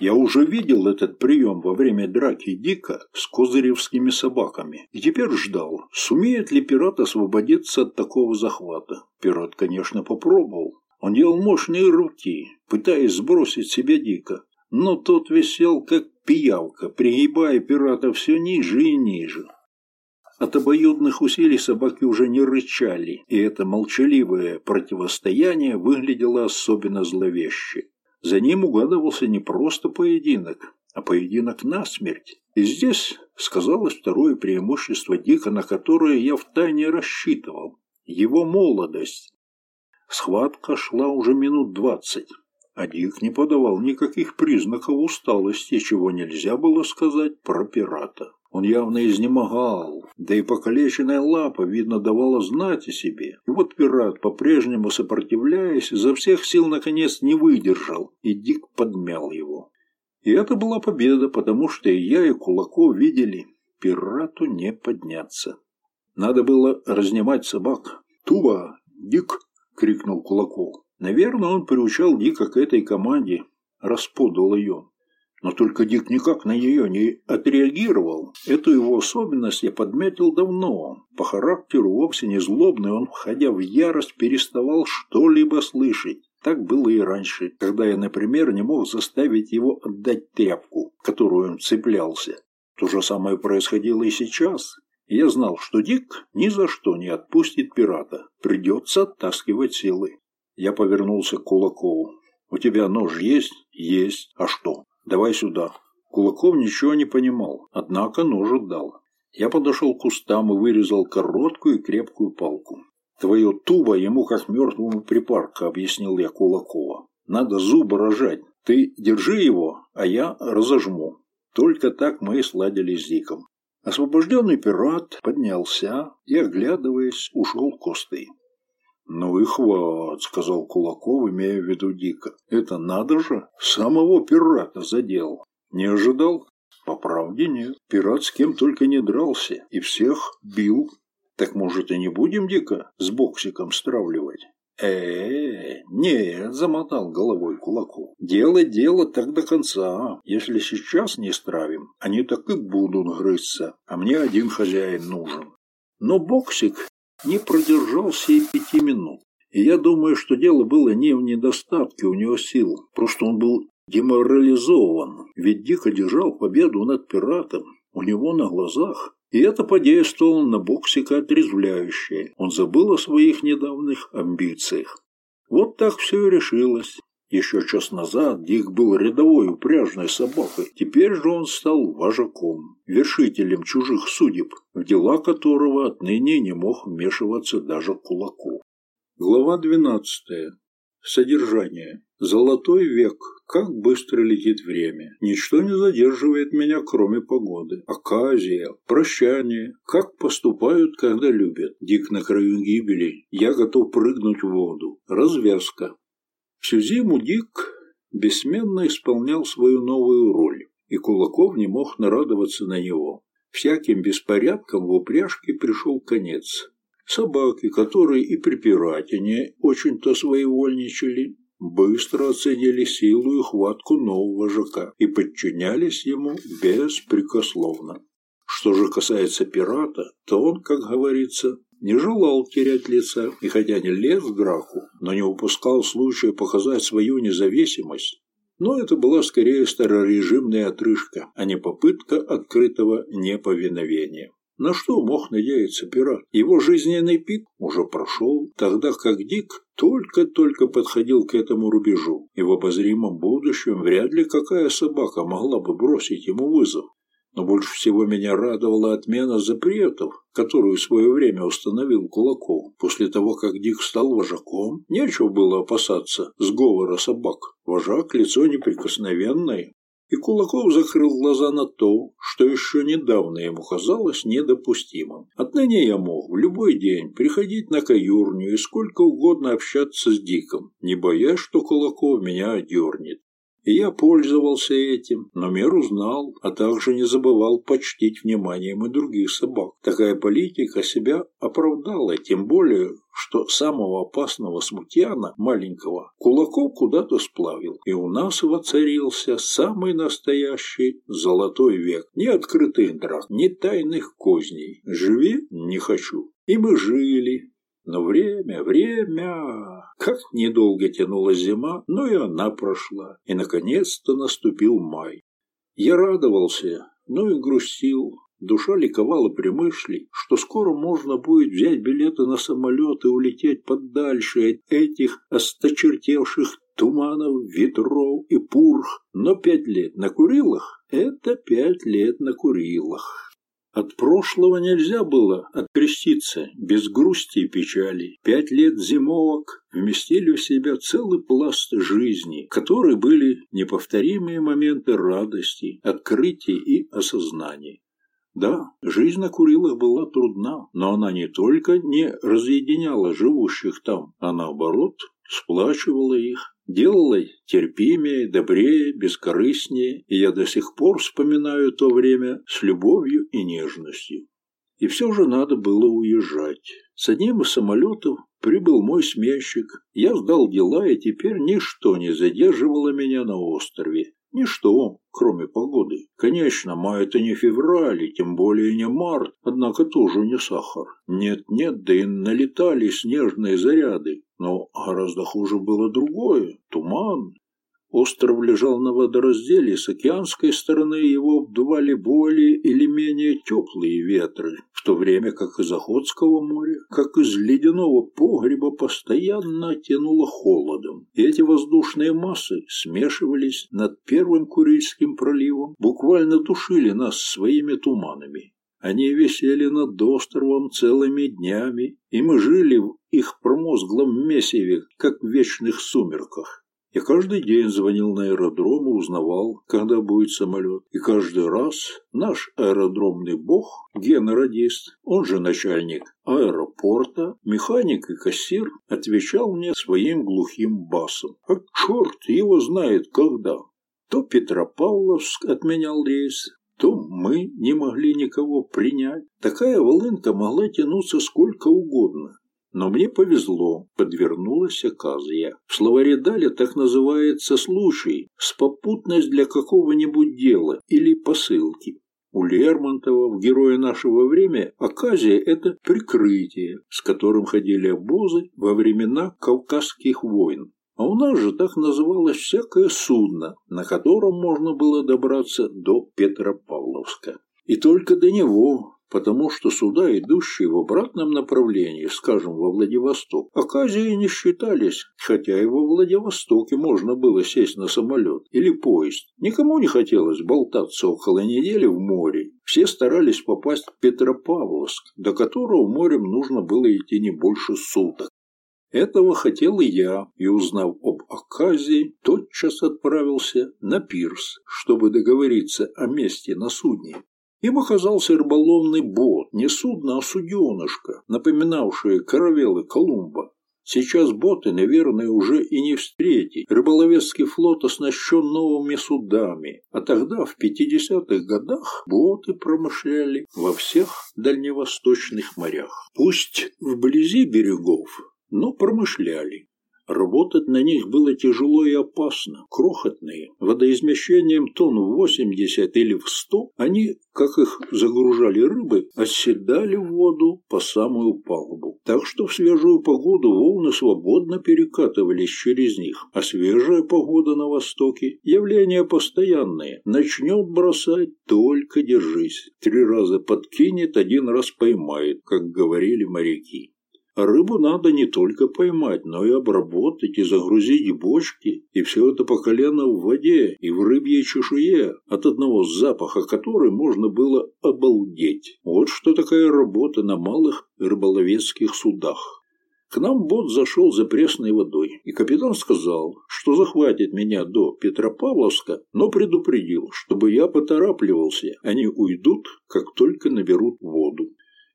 Speaker 1: Я уже видел этот прием во время драки Дика с козыревскими собаками и теперь ждал, сумеет ли пират освободиться от такого захвата. Пират, конечно, попробовал. Он делал мощные рывки, пытаясь сбросить себя Дика, но тот висел как пиявка, пригибая пирата все ниже и ниже. От обоюдных усилий собаки уже не рычали, и это молчаливое противостояние выглядело особенно зловеще. За ним угадывался не просто поединок, а поединок насмерть. И здесь сказалось второе преимущество Дика, на которое я втайне рассчитывал – его молодость. Схватка шла уже минут двадцать, а Дик не подавал никаких признаков усталости, чего нельзя было сказать про пирата. Он явно изнемогал, да и покалеченная лапа, видно, давала знать о себе. И вот пират, по-прежнему сопротивляясь, за всех сил наконец не выдержал, и Дик подмял его. И это была победа, потому что и я, и Кулаков видели, пирату не подняться. Надо было разнимать собак. «Туба! Дик!» — крикнул Кулаков. Наверное, он приучал Дика к этой команде, расподал ее. Но только Дик никак на нее не отреагировал. Эту его особенность я подметил давно. По характеру вовсе не злобный, он, входя в ярость, переставал что-либо слышать. Так было и раньше, когда я, например, не мог заставить его отдать тряпку, которую он цеплялся. То же самое происходило и сейчас. Я знал, что Дик ни за что не отпустит пирата. Придется оттаскивать силы. Я повернулся к Кулакову. «У тебя нож есть?» «Есть. А что?» «Давай сюда». Кулаков ничего не понимал, однако нож отдал. Я подошел к кустам и вырезал короткую и крепкую палку. «Твое тубо ему как мертвому припарка», — объяснил я Кулакова. «Надо зубы рожать. Ты держи его, а я разожму». Только так мы и сладили с Диком. Освобожденный пират поднялся и, оглядываясь, ушел в кусты. «Ну и хват», — сказал Кулаков, имея в виду Дика. «Это надо же, самого пирата задел. Не ожидал?» «По правде нет. Пират с кем только не дрался и всех бил. Так, может, и не будем Дика с боксиком стравливать?» э нет, замотал головой Кулаков. Дело дело так до конца. Если сейчас не стравим, они так и будут грызться, а мне один хозяин нужен. Но боксик не продержался и пяти минут. И я думаю, что дело было не в недостатке у него сил, просто он был деморализован, ведь дико держал победу над пиратом у него на глазах. И это подействовало на Боксика отрезвляюще. Он забыл о своих недавних амбициях. Вот так все и решилось. Еще час назад Дик был рядовой упряжной собакой. Теперь же он стал вожаком, вершителем чужих судеб, в дела которого отныне не мог вмешиваться даже Кулаков. Глава двенадцатая. Содержание. Золотой век. Как быстро летит время. Ничто не задерживает меня, кроме погоды. Оказия, прощание. Как поступают, когда любят. Дик на краю гибели. Я готов прыгнуть в воду. Развязка. Всю зиму Дик бессменно исполнял свою новую роль, и Кулаков не мог нарадоваться на него. Всяким беспорядком в упряжке пришел конец. Собаки, которые и при пиратине очень-то своевольничали, быстро оценили силу и хватку нового вожака и подчинялись ему беспрекословно. Что же касается пирата, то он, как говорится, не желал терять лица и хотя не лез в драку, но не упускал случая показать свою независимость. Но это была скорее старорежимная отрыжка, а не попытка открытого неповиновения. На что мог надеяться пират? Его жизненный пик уже прошел, тогда как Дик только-только подходил к этому рубежу, и в обозримом будущем вряд ли какая собака могла бы бросить ему вызов. Но больше всего меня радовала отмена запретов, которую в свое время установил Кулаков. После того, как Дик стал вожаком, нечего было опасаться сговора собак. Вожак – лицо неприкосновенное, и Кулаков закрыл глаза на то, что еще недавно ему казалось недопустимым. Отныне я мог в любой день приходить на каюрню и сколько угодно общаться с Диком, не боясь, что Кулаков меня одернет. И я пользовался этим, но меру знал, а также не забывал почтить вниманием и других собак. Такая политика себя оправдала, тем более, что самого опасного смутьяна, маленького, кулаков куда-то сплавил, и у нас воцарился самый настоящий золотой век. Ни открытых драк, ни тайных козней. Живи не хочу. И мы жили, но время, время... Как недолго тянула зима, но и она прошла, и наконец-то наступил май. Я радовался, но и грустил. Душа ликовала при мысли, что скоро можно будет взять билеты на самолет и улететь подальше от этих осточертевших туманов, ветров и пурх. Но пять лет на Курилах – это пять лет на Курилах. От прошлого нельзя было откреститься без грусти и печали. Пять лет зимовок вместили в себя целый пласт жизни, в которой были неповторимые моменты радости, открытий и осознания. Да, жизнь на Курилах была трудна, но она не только не разъединяла живущих там, а наоборот сплачивала их, делала терпимее, добрее, бескорыстнее, и я до сих пор вспоминаю то время с любовью и нежностью. И все же надо было уезжать. С одним из самолетов прибыл мой сменщик. Я сдал дела, и теперь ничто не задерживало меня на острове. Ничто, кроме погоды. Конечно, май это не февраль, и тем более не март, однако тоже не сахар. Нет-нет, да и налетали снежные заряды. Но гораздо хуже было другое – туман, Остров лежал на водоразделе, с океанской стороны его обдували более или менее теплые ветры, в то время как из Охотского моря, как из ледяного погреба, постоянно тянуло холодом. И эти воздушные массы смешивались над Первым Курильским проливом, буквально душили нас своими туманами. Они висели над островом целыми днями, и мы жили в их промозглом месиве, как в вечных сумерках. Я каждый день звонил на аэродром и узнавал, когда будет самолет. И каждый раз наш аэродромный бог, генеродист, он же начальник аэропорта, механик и кассир, отвечал мне своим глухим басом. А черт его знает когда. То Петропавловск отменял рейс, то мы не могли никого принять. Такая волынка могла тянуться сколько угодно. Но мне повезло, подвернулась оказия. В словаре Даля так называется случай, спопутность для какого-нибудь дела или посылки. У Лермонтова в «Герое нашего времени» оказия – это прикрытие, с которым ходили обозы во времена Кавказских войн. А у нас же так называлось всякое судно, на котором можно было добраться до Петропавловска. И только до него потому что суда, идущие в обратном направлении, скажем, во Владивосток, оказией не считались, хотя и во Владивостоке можно было сесть на самолет или поезд. Никому не хотелось болтаться около недели в море. Все старались попасть в Петропавловск, до которого морем нужно было идти не больше суток. Этого хотел и я, и, узнав об оказии, тотчас отправился на пирс, чтобы договориться о месте на судне. Им оказался рыболовный бот, не судно, а суденышко, напоминавшее каравелы Колумба. Сейчас боты, наверное, уже и не встретить. Рыболовецкий флот оснащен новыми судами, а тогда, в 50-х годах, боты промышляли во всех дальневосточных морях. Пусть вблизи берегов, но промышляли. Работать на них было тяжело и опасно. Крохотные, водоизмещением тонн в 80 или в 100, они, как их загружали рыбы, оседали в воду по самую палубу. Так что в свежую погоду волны свободно перекатывались через них, а свежая погода на востоке – явление постоянное. Начнет бросать – только держись. Три раза подкинет, один раз поймает, как говорили моряки. А рыбу надо не только поймать, но и обработать и загрузить бочки, и все это по колено в воде и в рыбьей чешуе, от одного запаха которой можно было обалдеть. Вот что такая работа на малых рыболовецких судах. К нам бот зашел за пресной водой, и капитан сказал, что захватит меня до Петропавловска, но предупредил, чтобы я поторапливался, они уйдут, как только наберут воду.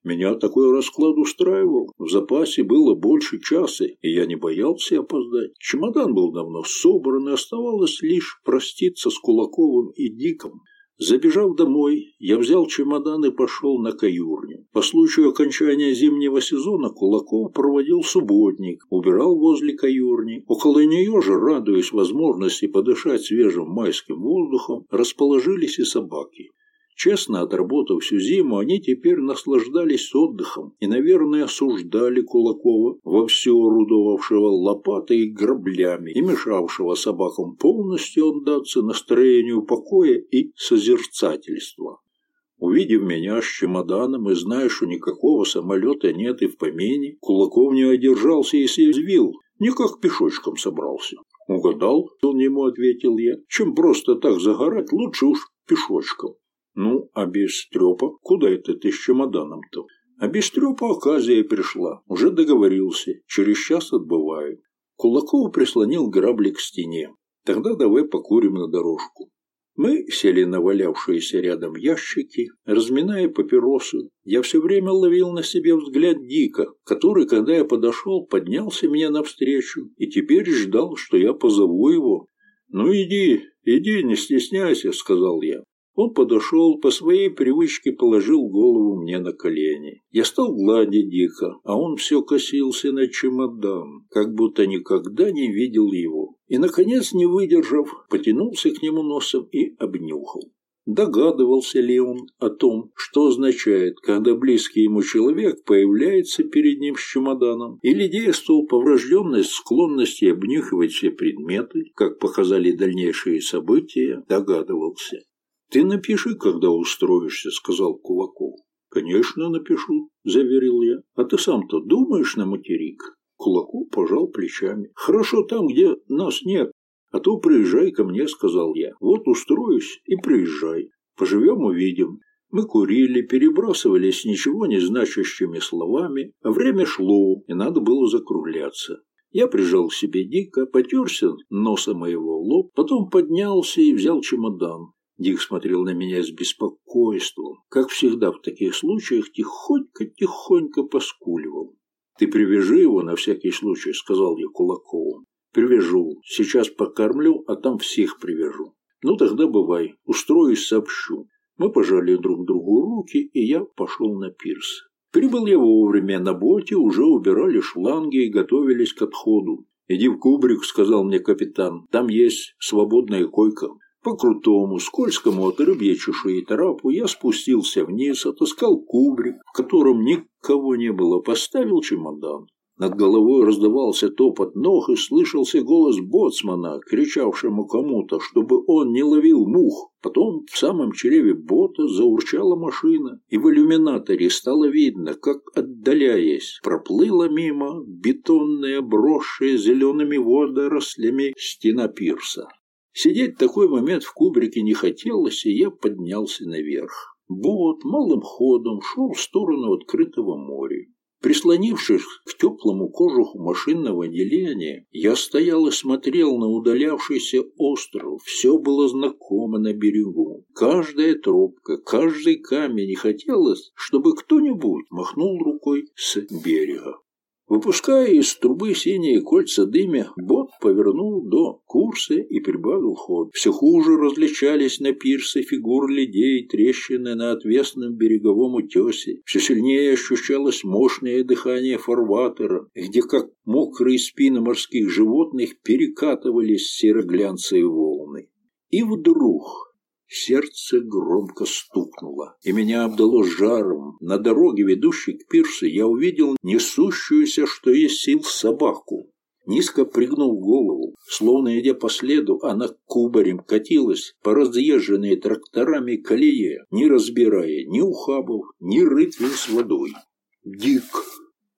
Speaker 1: Меня такой расклад устраивал. В запасе было больше часа, и я не боялся опоздать. Чемодан был давно собран, и оставалось лишь проститься с Кулаковым и Диком. Забежав домой, я взял чемодан и пошел на каюрню. По случаю окончания зимнего сезона Кулаков проводил субботник, убирал возле каюрни. Около нее же, радуясь возможности подышать свежим майским воздухом, расположились и собаки. Честно отработав всю зиму, они теперь наслаждались отдыхом и, наверное, осуждали Кулакова, вовсю орудовавшего лопатой и граблями и мешавшего собакам полностью отдаться настроению покоя и созерцательства. Увидев меня с чемоданом и зная, что никакого самолета нет и в помине, Кулаков не одержался и съязвил, никак пешочком собрался. «Угадал?» — он ему ответил я. «Чем просто так загорать, лучше уж пешочком». Ну, а без трепа куда это ты с чемоданом-то? А без трепа оказия пришла. Уже договорился. Через час отбываю. Кулаков прислонил грабли к стене. Тогда давай покурим на дорожку. Мы сели на валявшиеся рядом ящики, разминая папиросы. Я все время ловил на себе взгляд Дика, который, когда я подошел, поднялся мне навстречу и теперь ждал, что я позову его. «Ну иди, иди, не стесняйся», — сказал я. Он подошел, по своей привычке положил голову мне на колени. Я стал гладить дико, а он все косился на чемодан, как будто никогда не видел его. И, наконец, не выдержав, потянулся к нему носом и обнюхал. Догадывался ли он о том, что означает, когда близкий ему человек появляется перед ним с чемоданом, или действовал по врожденной склонности обнюхивать все предметы, как показали дальнейшие события, догадывался. «Ты напиши, когда устроишься», — сказал Кулаков. «Конечно, напишу», — заверил я. «А ты сам-то думаешь на материк?» Кулаков пожал плечами. «Хорошо там, где нас нет. А то приезжай ко мне», — сказал я. «Вот устроюсь и приезжай. Поживем — увидим». Мы курили, перебрасывались ничего не значащими словами, а время шло, и надо было закругляться. Я прижал к себе дико, потерся носом моего лоб, потом поднялся и взял чемодан. Дик смотрел на меня с беспокойством, как всегда в таких случаях тихонько-тихонько поскуливал. «Ты привяжи его на всякий случай», — сказал я Кулакову. «Привяжу. Сейчас покормлю, а там всех привяжу». «Ну тогда бывай. Устроюсь, сообщу». Мы пожали друг другу руки, и я пошел на пирс. Прибыл я вовремя. На боте уже убирали шланги и готовились к отходу. «Иди в кубрик», — сказал мне капитан. «Там есть свободная койка». По крутому, скользкому от рыбьей чешуи трапу я спустился вниз, отыскал кубрик, в котором никого не было, поставил чемодан. Над головой раздавался топот ног и слышался голос боцмана, кричавшему кому-то, чтобы он не ловил мух. Потом в самом чреве бота заурчала машина, и в иллюминаторе стало видно, как, отдаляясь, проплыла мимо бетонная, брошенная зелеными водорослями стена пирса. Сидеть в такой момент в кубрике не хотелось, и я поднялся наверх. Бот малым ходом шел в сторону открытого моря. Прислонившись к теплому кожуху машинного отделения, я стоял и смотрел на удалявшийся остров. Все было знакомо на берегу. Каждая тропка, каждый камень, и хотелось, чтобы кто-нибудь махнул рукой с берега. Выпуская из трубы синие кольца дымя, бот повернул до курса и прибавил ход. Все хуже различались на пирсе фигуры людей, трещины на отвесном береговом утесе. Все сильнее ощущалось мощное дыхание фарватера, где, как мокрые спины морских животных, перекатывались сероглянцевые волны. И вдруг Сердце громко стукнуло, и меня обдало жаром. На дороге, ведущей к пирсу, я увидел несущуюся, что есть сил, собаку. Низко пригнув голову, словно идя по следу, она кубарем катилась по разъезженной тракторами колее, не разбирая ни ухабов, ни рытвин с водой. Дик!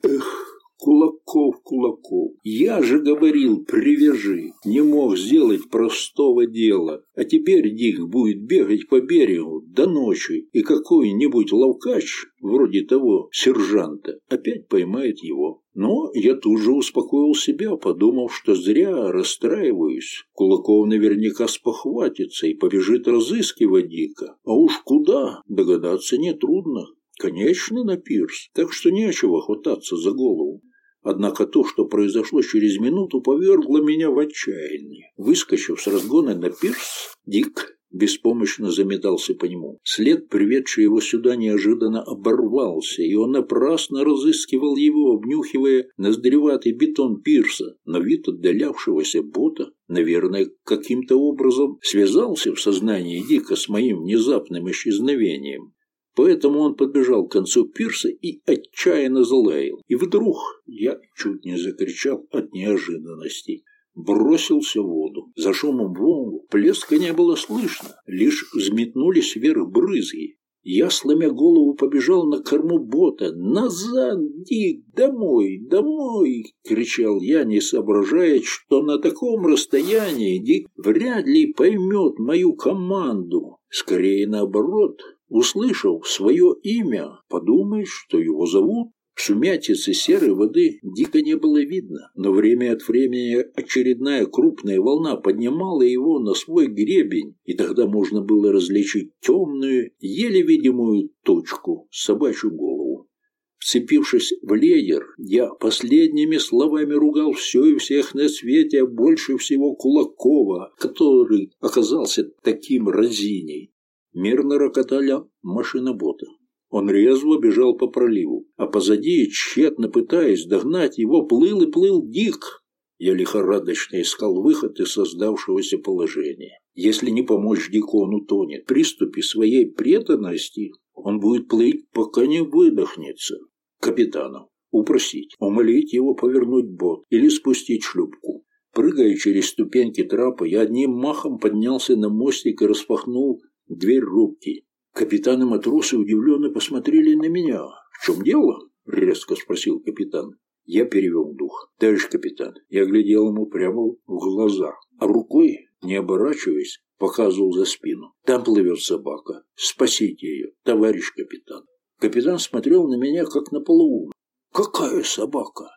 Speaker 1: Эх! Кулаков, Кулаков, я же говорил, привяжи. Не мог сделать простого дела. А теперь Дик будет бегать по берегу до ночи, и какой-нибудь ловкач, вроде того сержанта, опять поймает его. Но я тут же успокоил себя, подумав, что зря расстраиваюсь. Кулаков наверняка спохватится и побежит разыскивать Дика. А уж куда, догадаться нетрудно. Конечно, на пирс, так что нечего хвататься за голову. Однако то, что произошло через минуту, повергло меня в отчаяние. Выскочив с разгона на пирс, Дик беспомощно заметался по нему. След, приведший его сюда, неожиданно оборвался, и он напрасно разыскивал его, обнюхивая ноздреватый бетон пирса, но вид отдалявшегося бота, наверное, каким-то образом связался в сознании Дика с моим внезапным исчезновением. Поэтому он подбежал к концу пирса и отчаянно залаял. И вдруг я чуть не закричал от неожиданности. Бросился в воду. За шумом волн плеска не было слышно, лишь взметнулись вверх брызги. Я, сломя голову, побежал на корму бота. «Назад, Дик, домой, домой!» — кричал я, не соображая, что на таком расстоянии Дик вряд ли поймет мою команду. Скорее наоборот, услышав свое имя, подумаешь, что его зовут. В сумятице серой воды дико не было видно, но время от времени очередная крупная волна поднимала его на свой гребень, и тогда можно было различить темную, еле видимую точку, собачью голову. Вцепившись в леер, я последними словами ругал все и всех на свете, а больше всего Кулакова, который оказался таким разиней. Мирно рокотали машинобота. Он резво бежал по проливу, а позади, тщетно пытаясь догнать его, плыл и плыл Дик. Я лихорадочно искал выход из создавшегося положения. Если не помочь Дику, он утонет. В приступе своей преданности он будет плыть, пока не выдохнется. Капитану упросить, умолить его повернуть бот или спустить шлюпку. Прыгая через ступеньки трапа, я одним махом поднялся на мостик и распахнул дверь рубки. Капитан и матросы удивленно посмотрели на меня. «В чем дело?» – резко спросил капитан. Я перевел дух. «Товарищ капитан». Я глядел ему прямо в глаза, а рукой, не оборачиваясь, показывал за спину. «Там плывет собака. Спасите ее, товарищ капитан». Капитан смотрел на меня, как на полуум. «Какая собака?»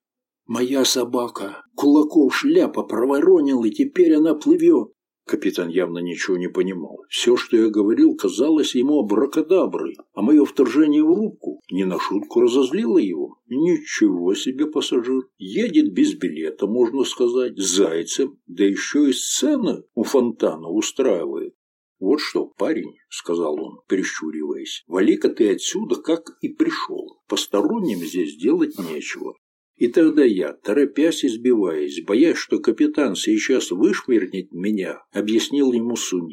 Speaker 1: «Моя собака. Кулаков шляпа проворонил, и теперь она плывет. Капитан явно ничего не понимал. Все, что я говорил, казалось ему абракадаброй, а мое вторжение в рубку не на шутку разозлило его. Ничего себе пассажир. Едет без билета, можно сказать, зайцем, да еще и сцены у фонтана устраивает. «Вот что, парень», — сказал он, прищуриваясь, — «вали-ка ты отсюда, как и пришел. Посторонним здесь делать нечего. И тогда я, торопясь и сбиваясь, боясь, что капитан сейчас вышвырнет меня, объяснил ему суть.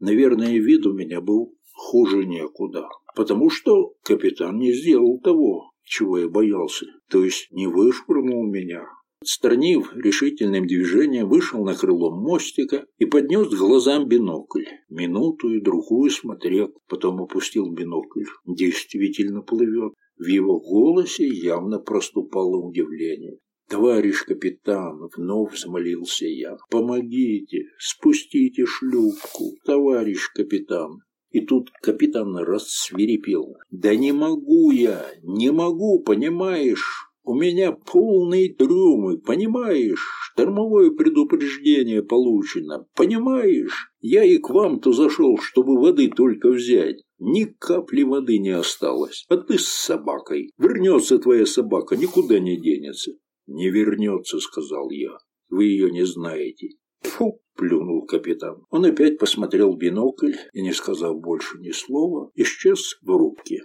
Speaker 1: Наверное, вид у меня был хуже некуда. Потому что капитан не сделал того, чего я боялся. То есть не вышвырнул меня. Отстранив решительным движением, вышел на крыло мостика и поднес к глазам бинокль. Минуту и другую смотрел, потом опустил бинокль. Действительно плывет. В его голосе явно проступало удивление. «Товарищ капитан!» — вновь взмолился я. «Помогите! Спустите шлюпку! Товарищ капитан!» И тут капитан рассвирепел. «Да не могу я! Не могу, понимаешь? У меня полные трюмы, понимаешь? Штормовое предупреждение получено, понимаешь? Я и к вам-то зашел, чтобы воды только взять. Ни капли воды не осталось. А ты с собакой. Вернется твоя собака, никуда не денется. Не вернется, сказал я. Вы ее не знаете. Фу, плюнул капитан. Он опять посмотрел бинокль и, не сказав больше ни слова, исчез в рубке.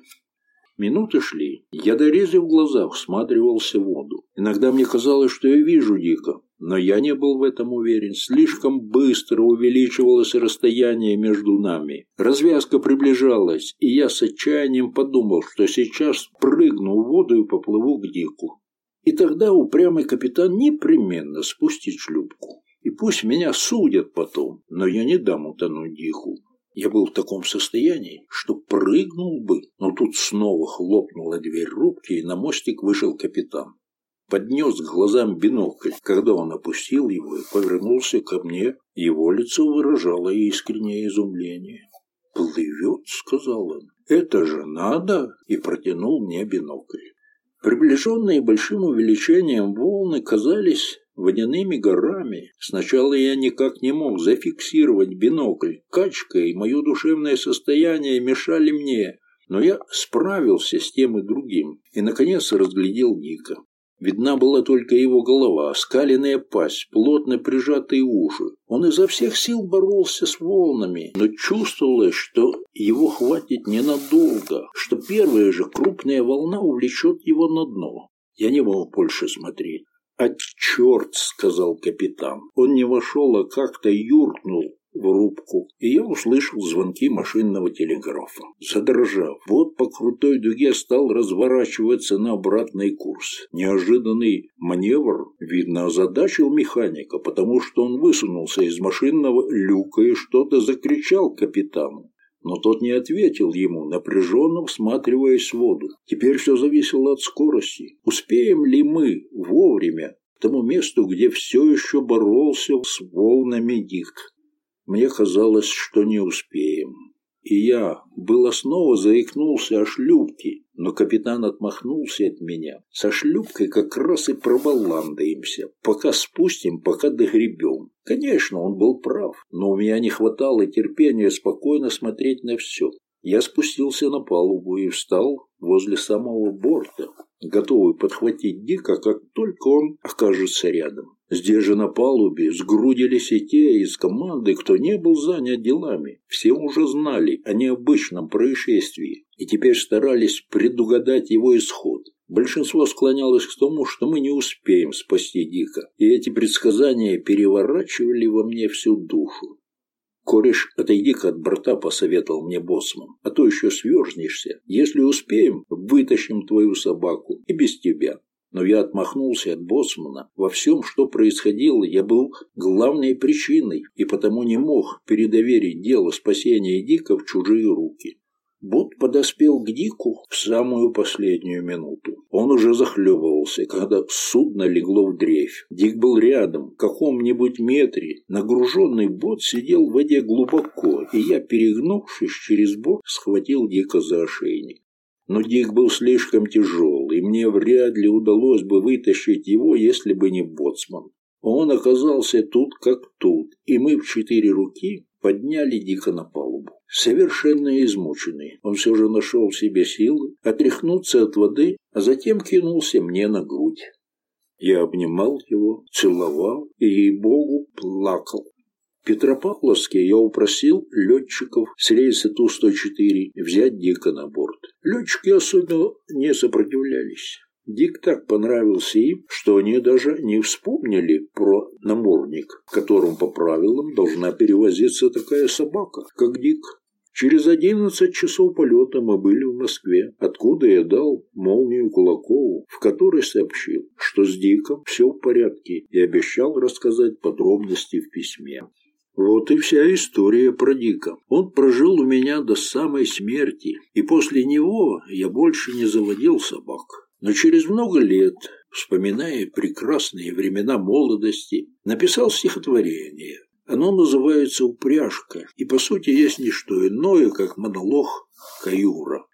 Speaker 1: Минуты шли. Я дорезив в глазах всматривался в воду. Иногда мне казалось, что я вижу дико, но я не был в этом уверен. Слишком быстро увеличивалось расстояние между нами. Развязка приближалась, и я с отчаянием подумал, что сейчас прыгну в воду и поплыву к Дику. И тогда упрямый капитан непременно спустит шлюпку. И пусть меня судят потом, но я не дам утонуть Дику. Я был в таком состоянии, что прыгнул бы, но тут снова хлопнула дверь рубки, и на мостик вышел капитан. Поднес к глазам бинокль. Когда он опустил его и повернулся ко мне, его лицо выражало искреннее изумление. «Плывет», — сказал он. «Это же надо!» и протянул мне бинокль. Приближенные большим увеличением волны казались водяными горами. Сначала я никак не мог зафиксировать бинокль. Качка и мое душевное состояние мешали мне, но я справился с тем и другим и, наконец, разглядел Ника. Видна была только его голова, скаленная пасть, плотно прижатые уши. Он изо всех сил боролся с волнами, но чувствовалось, что его хватит ненадолго, что первая же крупная волна увлечет его на дно. Я не мог больше смотреть. «А черт!» — сказал капитан. Он не вошел, а как-то юркнул в рубку, и я услышал звонки машинного телеграфа. Задрожав, вот по крутой дуге стал разворачиваться на обратный курс. Неожиданный маневр, видно, озадачил механика, потому что он высунулся из машинного люка и что-то закричал капитану но тот не ответил ему, напряженно всматриваясь в воду. Теперь все зависело от скорости. Успеем ли мы вовремя к тому месту, где все еще боролся с волнами Дик? Мне казалось, что не успеем. и я было снова заикнулся о шлюпке, но капитан отмахнулся от меня. Со шлюпкой как раз и пробаландаемся. Пока спустим, пока догребем. Конечно, он был прав, но у меня не хватало терпения спокойно смотреть на все. Я спустился на палубу и встал возле самого борта, готовый подхватить Дика, как только он окажется рядом. Здесь же на палубе сгрудились и те из команды, кто не был занят делами. Все уже знали о необычном происшествии и теперь старались предугадать его исход. Большинство склонялось к тому, что мы не успеем спасти Дика, и эти предсказания переворачивали во мне всю душу. «Кореш, отойди-ка от борта», — посоветовал мне боссман, «а то еще сверзнешься. Если успеем, вытащим твою собаку и без тебя». Но я отмахнулся от боссмана. Во всем, что происходило, я был главной причиной и потому не мог передоверить дело спасения Дика в чужие руки. Бот подоспел к Дику в самую последнюю минуту. Он уже захлебывался, когда судно легло в дрейф. Дик был рядом, в каком-нибудь метре. Нагруженный бот сидел в воде глубоко, и я, перегнувшись через борт, схватил Дика за ошейник. Но Дик был слишком тяжел, и мне вряд ли удалось бы вытащить его, если бы не боцман. Он оказался тут как тут, и мы в четыре руки подняли Дика на палубу. Совершенно измученный, он все же нашел в себе силы отряхнуться от воды, а затем кинулся мне на грудь. Я обнимал его, целовал и, ей-богу, плакал. Петропавловске я упросил летчиков с рейса Ту-104 взять Дика на борт. Летчики особенно не сопротивлялись. Дик так понравился им, что они даже не вспомнили про намордник, в котором по правилам должна перевозиться такая собака, как Дик. Через одиннадцать часов полета мы были в Москве, откуда я дал молнию Кулакову, в которой сообщил, что с Диком все в порядке и обещал рассказать подробности в письме. Вот и вся история про Дика. Он прожил у меня до самой смерти, и после него я больше не заводил собак. Но через много лет, вспоминая прекрасные времена молодости, написал стихотворение. Оно называется «Упряжка», и по сути есть не что иное, как монолог Каюра.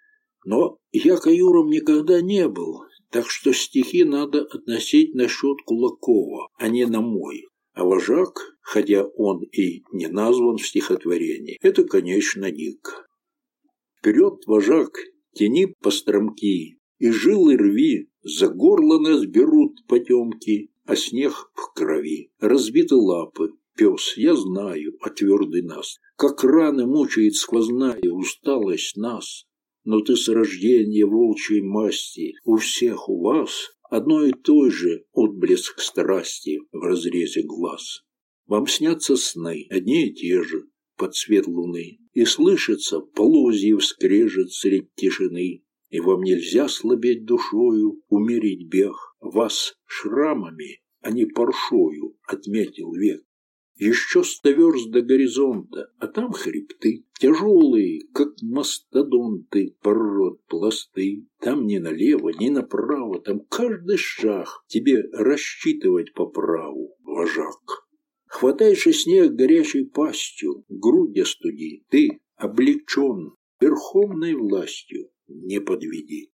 Speaker 1: Но я Каюром никогда не был, так что стихи надо относить на счет Кулакова, а не на мой. А вожак, хотя он и не назван в стихотворении, это, конечно, Ник. Вперед, вожак, тяни по стромки, и жилы рви, за горло нас берут потемки, а снег в крови, разбиты лапы, пес, я знаю, а твердый нас, как раны мучает сквозная усталость нас. Но ты с рождения волчьей масти, у всех у вас одно и то же отблеск страсти в разрезе глаз. Вам снятся сны, одни и те же, под свет луны, и слышится полозьев скрежет средь тишины, и вам нельзя слабеть душою, умерить бег. Вас шрамами, а не паршою, отметил век. Еще сто до горизонта, а там хребты, тяжелые, как мастодонты, пород пласты. Там ни налево, ни направо, там каждый шаг тебе рассчитывать по праву, вожак. Хватаешь и снег горячей пастью, грудь остуди, ты облегчен верховной властью, не подведи.